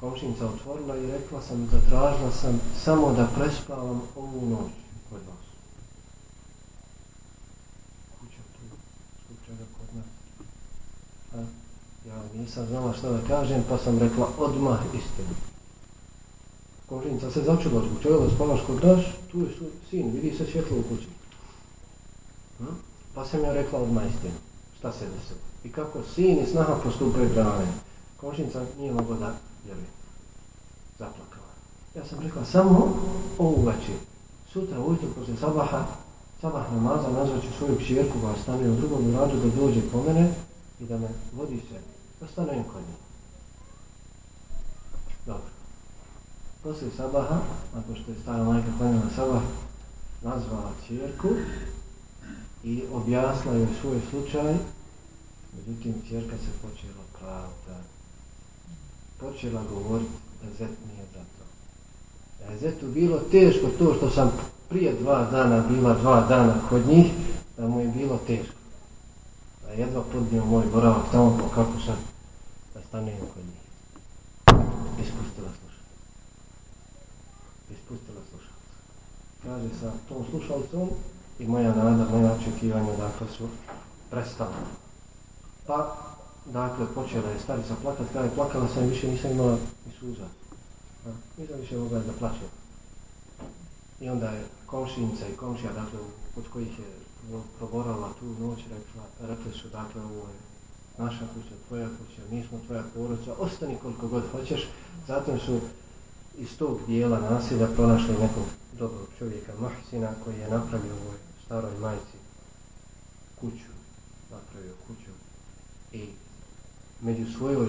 Komšinica otvorila i rekla sam, zatražila sam samo da prespavam ovu noć kod vas. Kuća tu, zbog čega kod nas? A, ja nisam znala šta da kažem, pa sam rekla odmah istinu Kožinica se začula, zbog čega da spavaš kod nas, tu je sin, vidi se svjetlo u kući. Hm? Pa sam ja rekla odmah istinu, šta se desilo. I kako sin i snaha postupaju prema meni. Komšinica nije mogla da vjeruje. Zaplakala. Ja sam rekla, samo ovu večer. Sutra ujutro poslije sabaha, sabah namaza, nazvaću svoju kćerku koja stane u drugom radu da dođe po mene i da me vodi se, Pa da kod njih. Dobro. Poslije sabaha, nakon što je stara majka klanjala sabah, nazvala čerku i objasnila joj svoj slučaj, međutim čerka se počela pravda. Počela govoriti da zet nije za to. Da je zetu bilo teško to što sam prije dva dana bila dva dana kod njih, da mu je bilo teško. Da je jedva podnio moj boravak tamo po kako sam da stanem kod njih. Ispustila slušalca. Ispustila slušalca. Kaže sa tom slušalcom i moja nada, moja očekivanja, dakle, su prestala. Pa, dakle, počela je starica plakat, kada je plakala sam, više nisam imala ni suza. A, nisam više mogla da plaćem. I onda je komšinica i komšija, dakle, od kojih je proborala tu noć, rekla, rekli su, dakle, ovo je naša kuća, tvoja kuća, mi smo tvoja porodica, ostani koliko god hoćeš. Zatim su iz tog dijela nasilja pronašli nekog dobrog čovjeka, Mahsina, koji je napravio ovoj staroj majci kuću, napravio kuću i među, svojoj,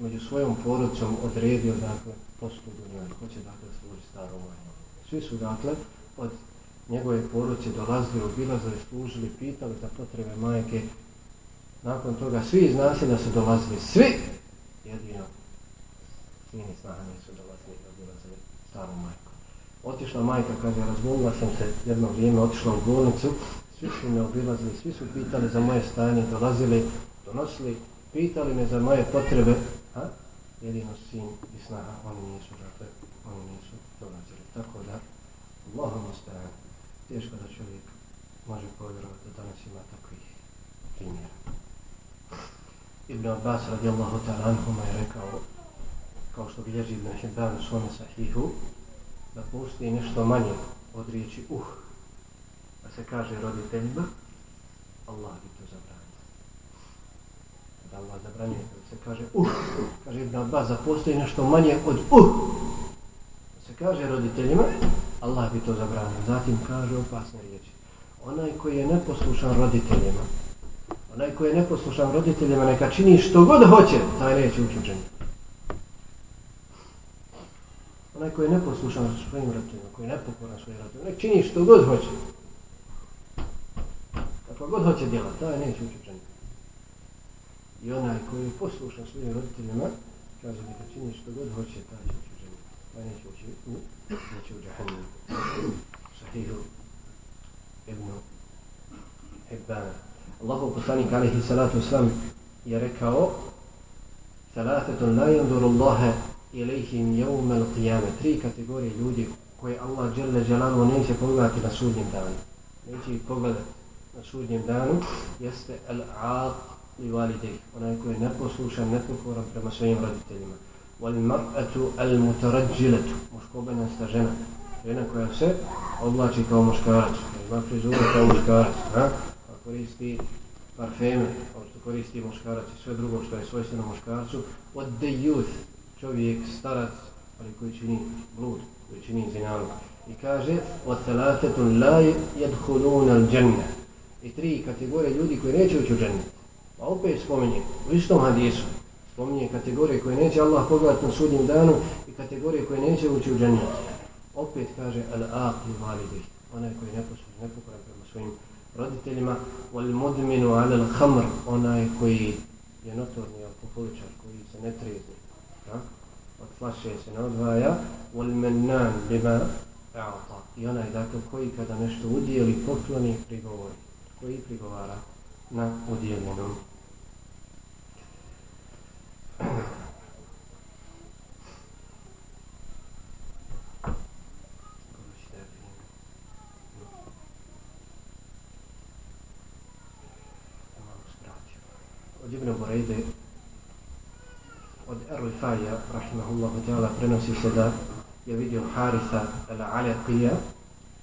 među svojom porodcom odredio, dakle, poslugu njoj, hoće, dakle, služi starom majci. Svi su, dakle, od njegove porodce dolazili, obilazili, služili, pitali za potrebe majke, nakon toga svi zna da su dolazili svi jedino sini snaha nisu dolazili da dolazili staru majku otišla majka kaže razbolila sam se jedno vrijeme otišla u bolnicu svi su me obilazili svi su pitali za moje stanje dolazili donosili pitali me za moje potrebe a? Jedino sin i snaha oni nisu dakle oni nisu dolazili. Tako da Allahom ostaje teško da čovjek može povjerovati da danas ima takvih primjera Ibn Abbas radijallahu ta'ala anhuma je rekao, kao što bilježi Ibn Hibban u svome sahihu, da postoji nešto manje od riječi uh, da se kaže roditeljima, Allah bi to zabranio. Da Allah zabranio, da se kaže uh, kaže Ibn Abbas, da postoji nešto manje od uh, da se kaže roditeljima, Allah bi to zabranio. Zatim kaže opasne riječi. Onaj koji je neposlušan roditeljima, Onaj koji je neposlušan roditeljima neka čini što god hoće, taj neće ući u džennet. Onaj koji je neposlušan svojim roditeljima, koji je nepokoran svojim roditeljima, neka čini što god hoće. Kako god hoće djelati, taj neće ući u džennet. I onaj koji je poslušan svojim roditeljima, kaže neka čini što god hoće, taj će ući u džennet. Taj neće ući u, neće u džennet. Sahihu ibn Hibbana. Allahov poslanik alaihi salatu wasalam je rekao Salatetun la yanduru Allahe ilaihim jevme l'qiyame Tri kategorije ljudi koje Allah dželle dželalu neće pogledati na sudnjem danu. Neće ih pogledati na sudnjem danu jeste al-aaq li validej. Onaj koji je neposlušan, nepokoran prema svojim roditeljima. Wal mar'atu al-mutarajjilatu. Muškobenasta žena. Žena koja se oblači kao muškarac. Ima frizuru kao muškarac. Ha? Koristi parfeme, kao što koristi muškarac i sve drugo što je svojstveno muškarcu, od the youth, čovjek, starac, ali koji čini blud, koji čini zinalu. I kaže, od thalatetun la jedhulun al dženne. I tri kategorije ljudi koji neće ući u dženne. Pa opet spominje, u istom hadisu, spominje kategorije koje neće Allah pogledat na sudnjem danu i kategorije koje neće ući u dženne. Opet kaže, al-aqli validih, onaj koji ne neposlušan, nepokoran prema svojim roditeljima wal mudminu ala al khamr onaj koji je notorni alkoholičar koji se ne trezni ja? od flaše se ne odvaja wal mannan bima a'ta i onaj dakle koji kada nešto udijeli pokloni prigovori koji prigovara na udjeljenom Ibn Borejde, od Erlifaja, rahimahullahu ta'ala, prenosi se da je vidio Harisa al-Alaqija,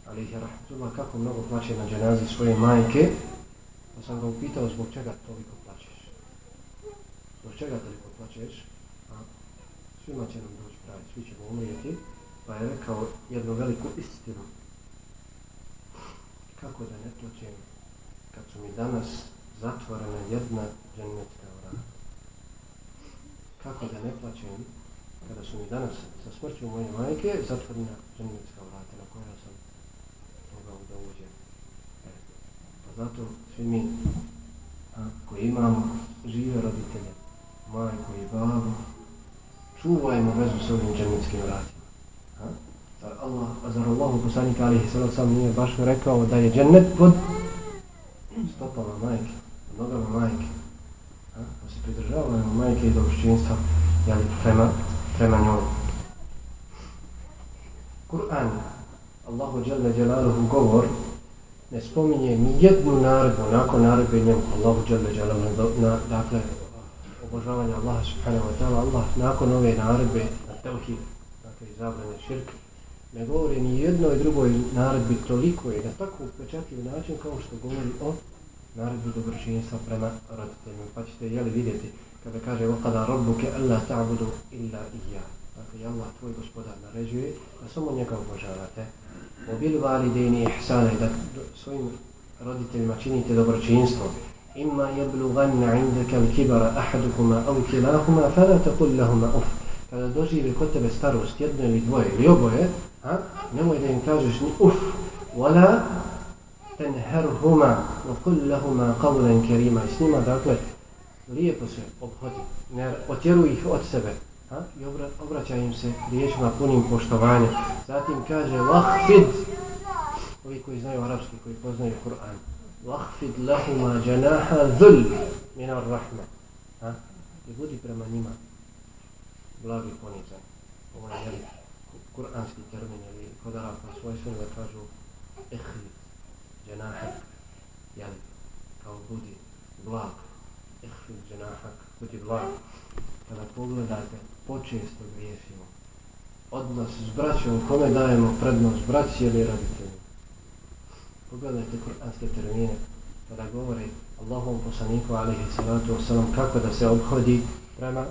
ali ih je rahmatullah kako mnogo plaće na dženazi svoje majke, pa sam ga upitao zbog čega toliko plaćeš. Zbog čega toliko plaćeš? A, svima će nam doći pravi, svi ćemo umrijeti, pa je rekao jednu veliku istinu. Kako da ne plaćem kad su mi danas zatvorena jedna džennetska vrata? Kako da ne plaćem kada su mi danas sa smrću moje majke zatvorena džennetska vrata na koja sam mogao da uđem? E, pa zato svi mi a, koji imamo žive roditelje, majku i babu, čuvajmo vezu s ovim džennetskim vratima. A? Zar Allah, a zar Allahu poslanika alihi sallam nije baš rekao da je džennet pod stopama majke, nogama majke. A? On se pridržavamo majke i dobrošćinstva jeli, prema, prema njoj. Kur'an, Allahu dželle djelaluhu govor, ne spominje ni jednu naredbu nakon naredbe njemu, Allahu dželle djelaluhu, na, dakle, obožavanja Allaha subhanahu wa ta'ala, Allah nakon ove naredbe na tevhid, dakle, zabrane širke, ne govori ni jednoj drugoj naredbi toliko je na tako upečatljiv način kao što govori o naredbi dobročinjstva prema roditeljima. Pa ćete jeli vidjeti kada kaže وَقَدَا رَبُّكَ أَلَّا تَعْبُدُ إِلَّا إِيَّا Dakle, Allah, tvoj gospodar, naređuje da samo njega obožavate. وَبِلْ وَالِدَيْنِ إِحْسَانَ da svojim roditeljima činite dobročinstvo. إِمَّا يَبْلُغَنَّ عِنْدَكَ الْكِبَرَ أَحَدُكُمَا أَوْ كِلَاهُمَا فَلَا تَقُلْ لَهُمَا أُفْ Kada doživi kod tebe starost, jedno ili dvoje ili oboje, a? nemoj da im kažeš ni uf, wala tenherhuma, wa kul lahuma qawlan karima I s njima, dakle, lijepo se obhodi, ne otjeruj ih od sebe, ha? i obra, obraćaj im se riječima punim poštovanja. Zatim kaže, lahfid, ovi koji znaju arapski, koji poznaju Kur'an, lahfid lahuma janaha dhul minar rahma. ha? I budi prema njima, blagi ponizan. Ovo je kuranski termin ili kod Arapa svojstveno da kažu ehli, dženahak, jel, kao budi blag, ihfid dženahak, budi blag. Kada pogledate, počesto griješimo. Odnos s braćom, kome dajemo prednost, braći ili roditelji. Pogledajte kuranske termine, kada govori Allahom poslaniku, alihi salatu wasalam, kako da se obhodi prema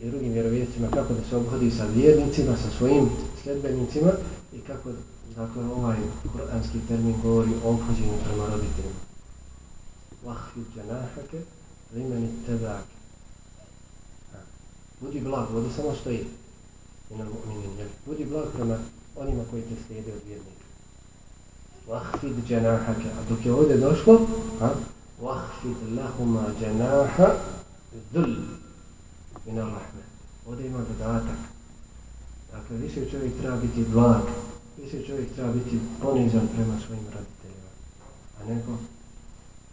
i drugim vjerovjestima kako da se obhodi sa vjernicima, sa svojim sljedbenicima i kako dakle, ovaj kuranski termin govori o obhođenju prema roditeljima. Vahvi džanahake, limeni tebake. Budi blag, ovdje samo stoji. Budi blag prema onima koji te slijede od vjernika. Vahvi džanahake. A dok je ovdje došlo, vahvi lahuma džanaha dhul min rahme. Ovdje ima dodatak. Dakle, više čovjek treba biti blag, Mislim čovjek treba biti ponizan prema svojim roditeljima, a nego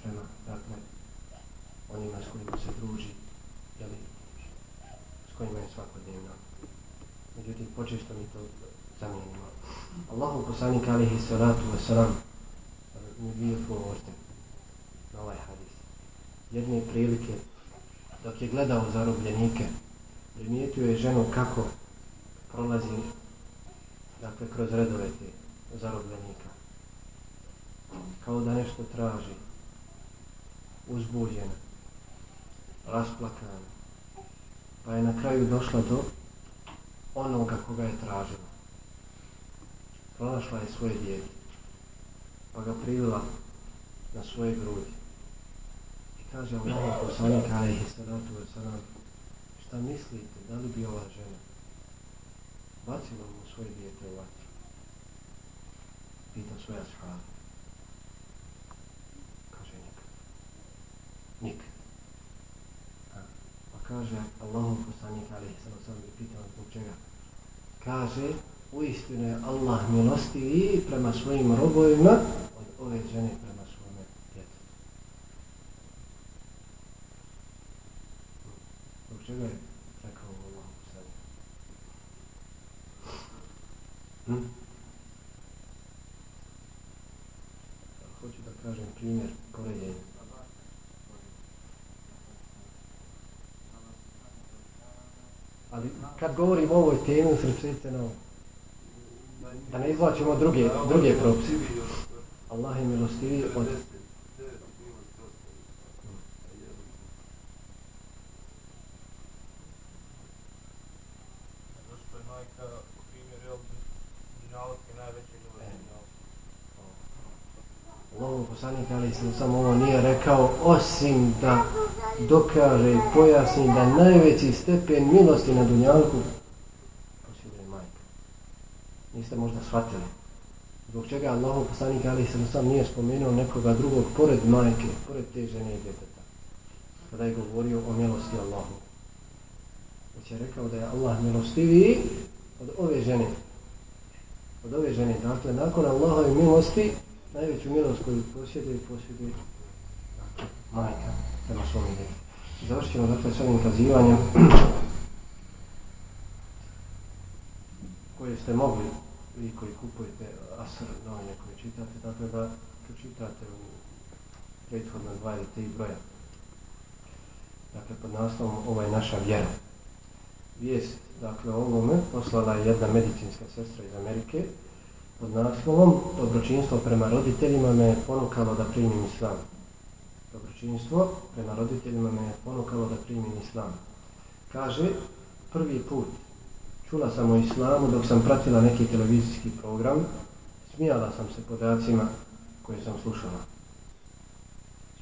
prema, dakle, onima s kojima se druži, jeli, s kojima je svakodnevno. Međutim, počesto mi to zamijenimo. Allahu poslanik alihi salatu wasalam mi bio govorite na ovaj hadis. Jedne prilike dok je gledao zarobljenike, primijetio je ženu kako prolazi dakle, kroz redove te zarobljenika. Kao da nešto traži, uzbuđena, rasplakana. Pa je na kraju došla do onoga koga je tražila. Pronašla je svoje djete, pa ga privila na svoje grudi I kaže Allah poslanik alaihi salatu wa salam šta mislite, da li bi ova žena bacila mu svoje dijete u vatru? Pita svoja shada. Kaže nikad. Nikad. Pa kaže Allah poslanik alaihi salatu sam bi pitao zbog čega? Kaže, u istinu je Allah milosti i prema svojim robovima od ove žene prema čega je rekao Allah u sebi? Hm? Hoću da kažem primjer poređenja. Ali kad govorim o ovoj temi, srpstvite na ovo. Da ne izvlačimo druge, druge propise. Allah je milostiviji od... Allahom poslanik ali sam samo ovo nije rekao osim da dokaže i pojasni da najveći stepen milosti na dunjalku posjeduje majka. Niste možda shvatili. Zbog čega Allah poslanik ali sam sam nije spomenuo nekoga drugog pored majke, pored te žene i djeteta. Kada je govorio o milosti Allahu. Već je rekao da je Allah milostiviji od ove žene. Od ove žene. Dakle, nakon Allahove milosti najveću milost koju posjeduje, posjeduje majka prema svom djetu. Završit ćemo dakle s ovim kazivanjem koje ste mogli, vi koji kupujete Asr novine koje čitate, dakle da pročitate u prethodna dva ili tri broja. Dakle, pod naslovom ovaj naša vjera. Vijest, dakle, ovome poslala je jedna medicinska sestra iz Amerike, pod naslovom Dobročinstvo prema roditeljima me je ponukalo da primim islam. Dobročinstvo prema roditeljima me je ponukalo da primim islam. Kaže, prvi put čula sam o islamu dok sam pratila neki televizijski program, smijala sam se podacima koje sam slušala.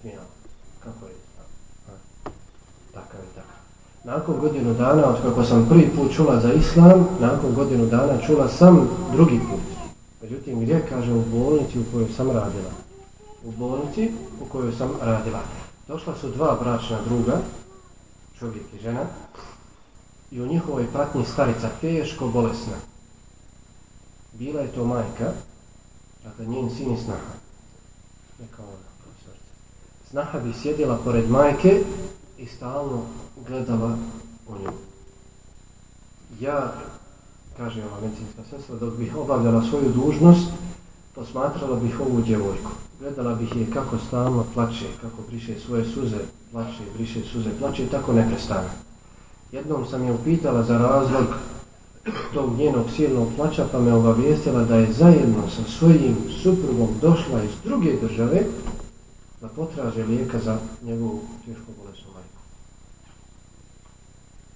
Smijala. Kako je islam? Takav i takav. Nakon godinu dana, od kako sam prvi put čula za islam, nakon godinu dana čula sam drugi put. Međutim, gdje kaže u bolnici u kojoj sam radila? U bolnici u kojoj sam radila. Došla su dva bračna druga, čovjek i žena, i u njihovoj pratnji starica teško bolesna. Bila je to majka, dakle njen sin i snaha. Neka ona, profesorca. Snaha bi sjedila pored majke i stalno gledala u nju. Ja kaže ova medicinska sestra, dok bih obavljala svoju dužnost, posmatrala bih ovu djevojku. Gledala bih je kako stalno plače, kako briše svoje suze, plače, briše suze, plače i tako neprestano. Jednom sam je upitala za razlog tog njenog silnog plaća, pa me obavijestila da je zajedno sa svojim suprugom došla iz druge države da potraže lijeka za njegovu tješku.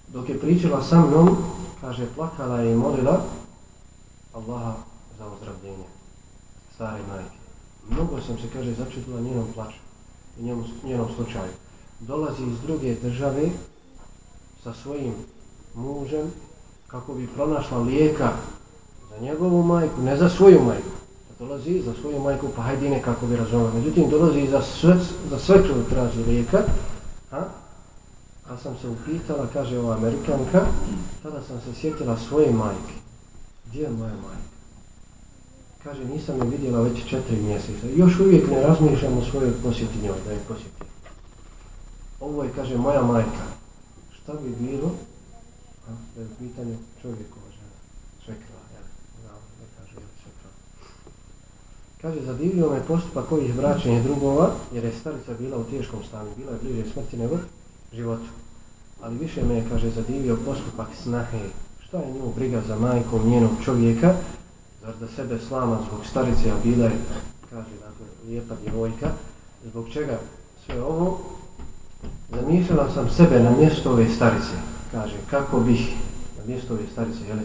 Dok je pričala sa mnom, kaže, plakala je i molila Allaha za ozdravljenje stare majke. Mnogo sam se, kaže, začutila njenom plaću i njenom, njenom slučaju. Dolazi iz druge države sa svojim mužem kako bi pronašla lijeka za njegovu majku, ne za svoju majku. Dolazi za svoju majku, pa hajde kako bi razumela. Međutim, dolazi za sve, za sve traži lijeka, a? A sam se upitala, kaže ova Amerikanka, tada sam se sjetila svoje majke. Gdje je moja majka? Kaže, nisam je vidjela već četiri mjeseca. Još uvijek ne razmišljam o svojoj posjeti njoj, da je posjetim. Ovo je, kaže, moja majka. Šta bi bilo? A, da je pitanje čovjekova žena. Svekra, da, ne kaže, ja, svekra. Kaže, zadivio me postupak ovih braćenja drugova, jer je starica bila u teškom stanju. Bila je bliže smrti nego životu. Ali više me je, kaže, zadivio postupak snahe. Šta je nju briga za majkom njenog čovjeka? Zar da sebe slama zbog starice, a bila je, kaže, dakle, lijepa djevojka. Zbog čega sve ovo? Zamislila sam sebe na mjesto ove starice. Kaže, kako bih na mjesto ove starice, jel, e,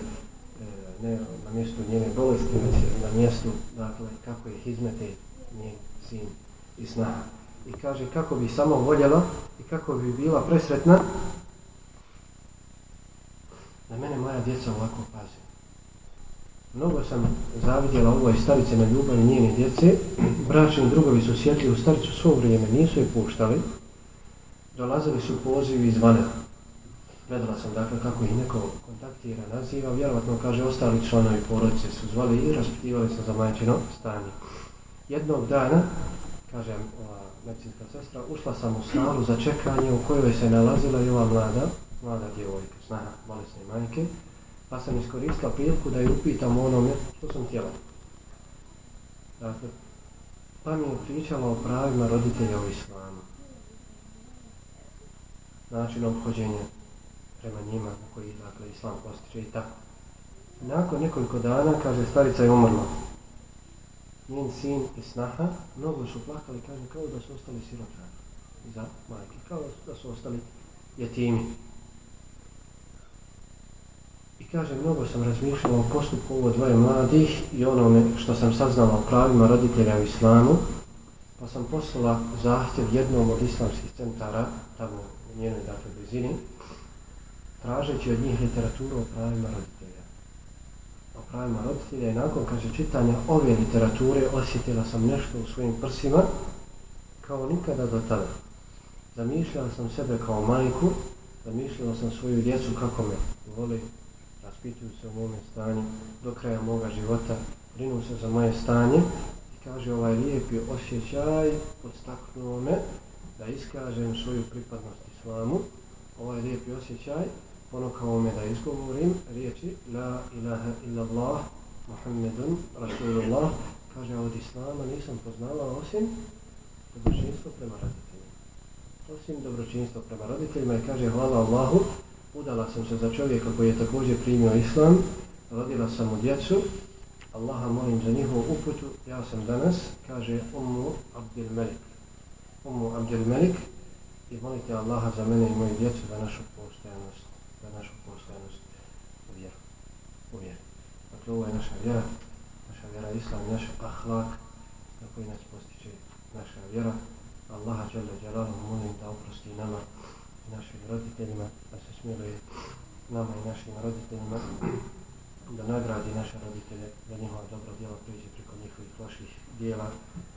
ne na mjestu njene bolesti, već na mjestu, dakle, kako je izmete njen sin i snaha i kaže kako bi samo voljela i kako bi bila presretna da mene moja djeca ovako pazi. Mnogo sam zavidjela ovoj starice na ljubavi njene djece. Bračni drugovi su sjetli u staricu svo vrijeme, nisu je puštali. Dolazili su pozivi izvana. Gledala sam dakle kako ih neko kontaktira, naziva. Vjerovatno kaže ostali članovi porodice su zvali i raspitivali se za majčino stanje. Jednog dana, kažem, ova, medicinska sestra, ušla sam u salu za čekanje u kojoj se nalazila i ova mlada, mlada djevojka, snaha bolesne majke, pa sam iskoristila priliku da je upitam onome što sam htjela. Dakle, pa mi je pričala o pravima roditelja u islamu. Način obhođenja prema njima koji, dakle, islam postiče i tako. Nakon nekoliko dana, kaže, starica je umrla. Njen sin i snaha, mnogo su plakali, kaže, kao da su ostali sirotani za majke, kao da su ostali jetimi. I kaže, mnogo sam razmišljao o postupku ovo dvoje mladih i onome što sam saznala o pravima roditelja u islamu, pa sam poslala zahtjev jednom od islamskih centara, tamo u njenoj dakle blizini, tražeći od njih literaturu o pravima roditelja. O pravima roditelja i nakon, kaže, čitanja ove literature osjetila sam nešto u svojim prsima kao nikada do tada. Zamišljala sam sebe kao majku, zamišljala sam svoju djecu kako me voli, raspituju se o mome stanju do kraja moga života, brinu se za moje stanje i kaže ovaj lijepi osjećaj podstaknuo me da iskažem svoju pripadnost islamu. Ovaj lijepi osjećaj ponukao me da izgovorim riječi La ilaha illallah Muhammedun Rasulullah kaže od islama nisam poznala osim dobročinstvo prema roditeljima. Osim dobročinstvo prema roditeljima i kaže hvala Allahu udala sam se za čovjeka koji je također primio islam, rodila sam mu djecu, Allaha molim za njihovu uputu, ja sam danas, kaže Ummu Abdil Melik. Ummu Abdil Melik i molite Allaha za mene i moju djecu za našu postojanost, za našu postojanost u vjeru. U vjeru. Dakle, ovo je naša vjera, naša vjera islam, naš ahlak na koji nas postiče naša vjera. Allaha žele djelalu molim da oprosti nama našim roditeljima, da se smiluje nama i našim roditeljima, da nagradi naše roditelje za njihova dobra djela priđe preko njihovih loših djela,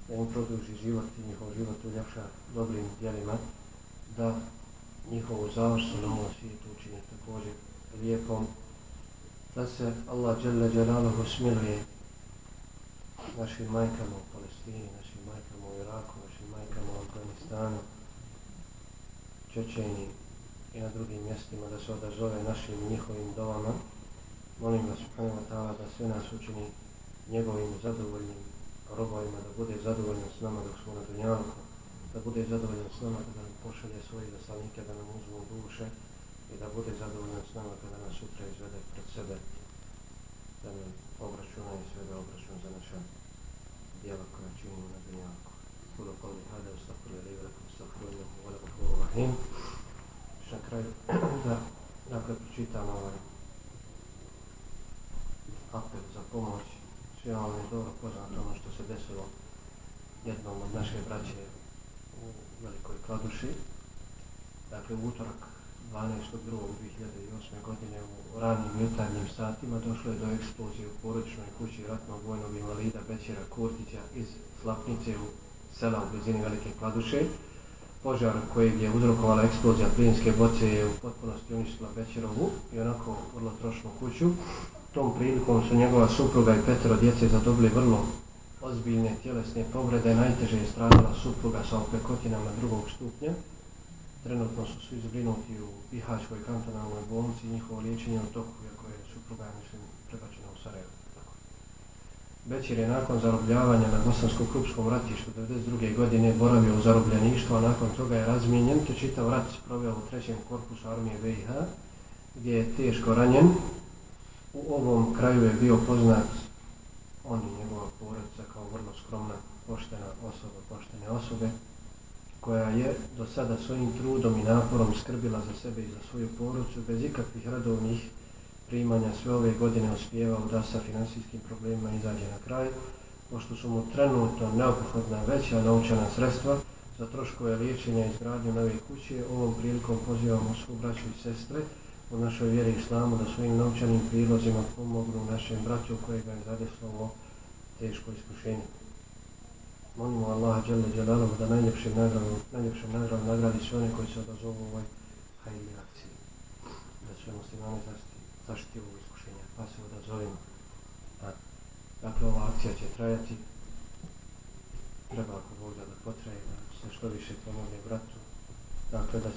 da im produži život i njihov život uljepša dobrim djelima, da njihovu završu na ovom svijetu učini također lijepom, da se Allah dželle dželaluhu smiluje našim majkama u Palestini, našim majkama u Iraku, našim majkama u Afganistanu, Čečeni i na drugim mjestima da se odazove našim njihovim dovama. Molim vas, subhanahu wa ta'ala, da sve nas učini njegovim zadovoljnim robovima, da bude zadovoljan s nama dok smo na dunjalku, da bude zadovoljan s nama kada nam pošalje svoje zaslanike, da nam uzmu duše i da bude zadovoljan s nama kada nas sutra izvede pred sebe, da nam obračuna i sve da obračuna za naša djela koja činimo na dunjalku. Kulo koli hada, ustakuli li velikom, ustakuli li velikom, Rahim. Na kraju da dakle pročitam ovaj apel za pomoć. Svi vam je dobro poznato ono što se desilo jednom od naše braće u Velikoj Kladuši. Dakle, u utorak 12.2.2008. godine u ranim jutarnjim satima došlo je do eksplozije u porodičnoj kući ratnog vojnog invalida Bećera Kurtića iz Slapnice u sela u blizini Velike Kladuše požar kojeg je uzrokovala eksplozija plinske boce je u potpunosti uništila Bećerovu i onako vrlo trošnu kuću. Tom prilikom su njegova supruga i petero djece zadobili vrlo ozbiljne tjelesne povrede. Najteže je stradala supruga sa opekotinama drugog stupnja. Trenutno su svi zbrinuti u Bihaćkoj kantonalnoj bolnici i njihovo liječenje u toku, iako je supruga, mislim, prebačena u Sarajevo. Bećir je nakon zarobljavanja na Bosansko-Krupskom ratištu 1992. godine boravio u zarobljeništvu, a nakon toga je razmijenjen, te čitav rat proveo u trećem korpusu armije BiH, gdje je teško ranjen. U ovom kraju je bio poznat on i njegova porodica kao vrlo skromna, poštena osoba, poštene osobe, koja je do sada svojim trudom i naporom skrbila za sebe i za svoju porodicu bez ikakvih radovnih primanja sve ove godine uspjevao da sa finansijskim problemima izađe na kraj, pošto su mu trenutno neophodna veća naučena sredstva za troškove liječenja i izgradnju nove kuće, ovom prilikom pozivamo svu braću i sestre u našoj vjeri islamu da svojim naučanim prilozima pomognu našem braću kojega je zadeslo ovo teško iskušenje. Molimo Allaha Đalla Đalalu da najljepšim nagradom, najljepšim nagradom nagradi sve one koji se odazovu u ovoj hajli akciji. Da sve muslimane zaštiti, zaštiti ovog iskušenja, pa se odazovimo. A, dakle, ova akcija će trajati, treba ako Bog da potraje, da se što više pomogne bratu. Dakle, da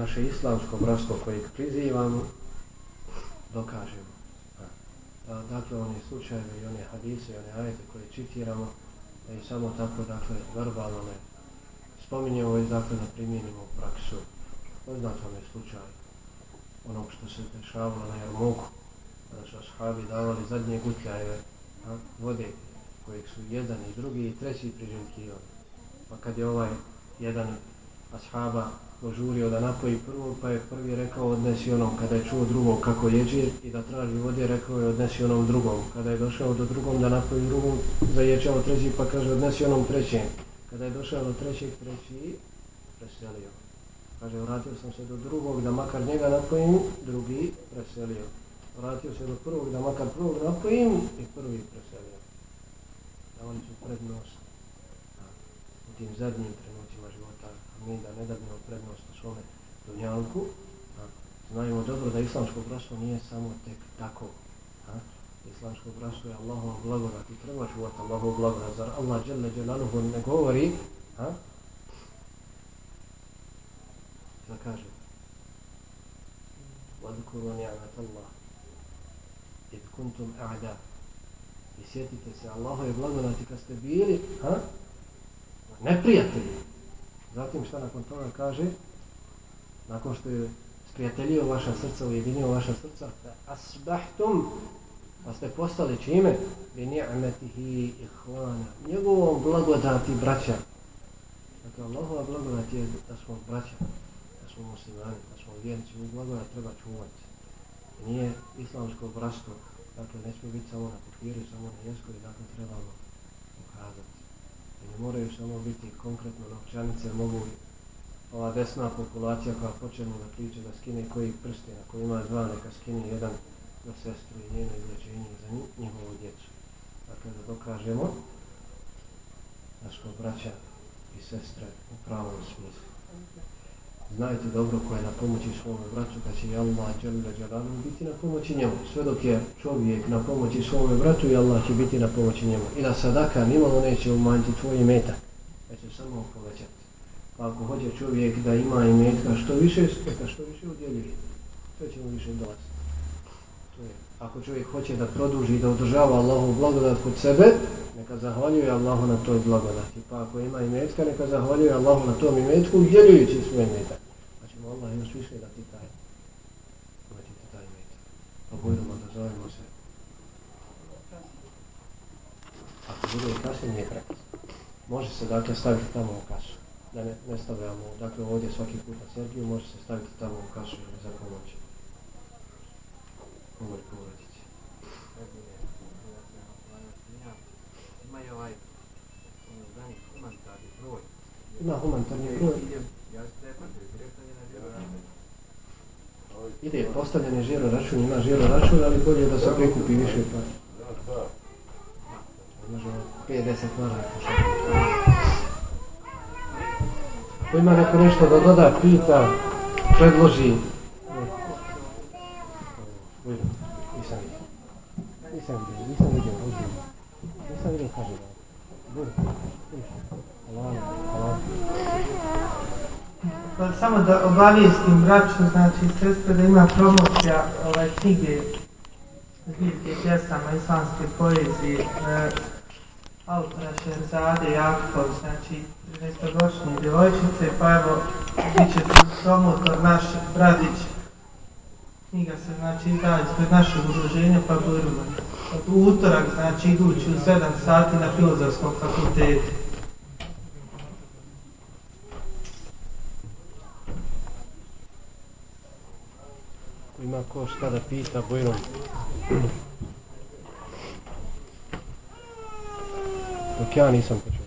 naše islamsko bratstvo kojeg prizivamo, dokažemo. A, dakle, one slučajeve i one hadise i one ajete koje čitiramo, i samo tako, dakle, verbalno ne spominjemo ovaj i dakle, ne primijenimo u praksu. Poznato je slučaj onog što se dešavalo na Jarmoku, kada su ashabi davali zadnje gutljajeve vode kojeg su jedan i drugi i treći priželjkivali. Pa kad je ovaj jedan ashaba požurio da napoji prvog, pa je prvi rekao odnesi onom kada je čuo drugog kako jeđe i da traži vode, rekao je odnesi onom drugom. Kada je došao do drugom da napoji drugom, zaječao treći pa kaže odnesi onom trećem. Kada je došao do trećeg, treći preselio. Kaže, vratio sam se do drugog da makar njega napojim, drugi preselio. Vratio se do prvog da makar prvog napojim i prvi preselio. Da oni su prednost u tim zadnjim mi da ne dadimo prednost u svome dunjalku, a, znajmo dobro da islamsko bratstvo nije samo tek tako. A, islamsko bratstvo je Allahom blagodat i treba čuvati Allahom blagodat. Zar Allah dželle dželaluhu ne govori, a, da kaže وَذْكُرُوا نِعْمَةَ اللَّهِ إِذْ كُنْتُمْ أَعْدَى I sjetite se Allahove blagodati kad ste bili ha? neprijatelji. Zatim šta nakon toga kaže? Nakon što je sprijateljio vaša srca, ujedinio vaša srca, asbahtum, pa ste postali čime? Bi ni'metihi ihvana. Njegovom blagodati braća. Dakle, Allahova blagodat je da smo braća smo muslimani, da smo vjernici, U blagodat treba čuvati. Nije islamsko bratstvo. dakle ne smije biti samo na papiru, samo na jesku i dakle trebamo pokazati. Ne moraju samo biti konkretno novčanice, mogu ova desna populacija koja počne da priča da skine koji prsti, ako ima dva, neka skine jedan za sestru i njeno izlečenje za njihovu djecu. Dakle, da dokažemo da smo braća i sestre u pravom smislu. Znajte dobro ko je na pomoći svom braću, da će Allah dželile dželanu biti na pomoći njemu. Sve dok je čovjek na pomoći svom braću, i Allah će biti na pomoći njemu. I da sadaka nimalo neće umanjiti tvoj imetak, da će samo povećati. Pa ako hoće čovjek da ima imetka što više, neka što više udjeljuje. To će mu više dolaziti. To je. Ako čovjek hoće da produži i da održava Allahu blagodat kod sebe, neka zahvaljuje Allahu na toj blagodati. Pa ako ima imetka, neka zahvaljuje Allahu na tom imetku, udjeljujući svoj imetak. Allah još više da ti taj, da ti taj metak. Pa budemo da zovemo se. Ako bude u kasi, nije prekaz. Može se dakle staviti tamo u kasu. Da ne, ne stavljamo, dakle ovdje svaki put na Sergiju, može se staviti tamo u kasu za pomoć. Pomoć porodici. Ima ovaj humanitarni broj. Ima humanitarni broj. Ide postavljen je žiro račun, ima žiro račun, ali bolje da se prikupi više pa. Može 5-10 maraka. Ko ima neko nešto da doda, pita, predloži. Nisam vidio. Nisam vidio, nisam vidio. Nisam vidio, kaže da. Budi. Hvala, hvala. Pa samo da obavijestim braću, znači sestre da ima promocija ovaj, knjige zbirke pjesama islamske poezije e, autora Šerzade Jakov, znači 13-godišnje djevojčice, pa evo bit će promotor naš Bradić. Knjiga se znači izdaje ispred našeg udruženja pa budemo. U utorak, znači idući u 7 sati na filozofskom fakultetu. Ako ima ko šta da pita bojno. Dok ja nisam počeo.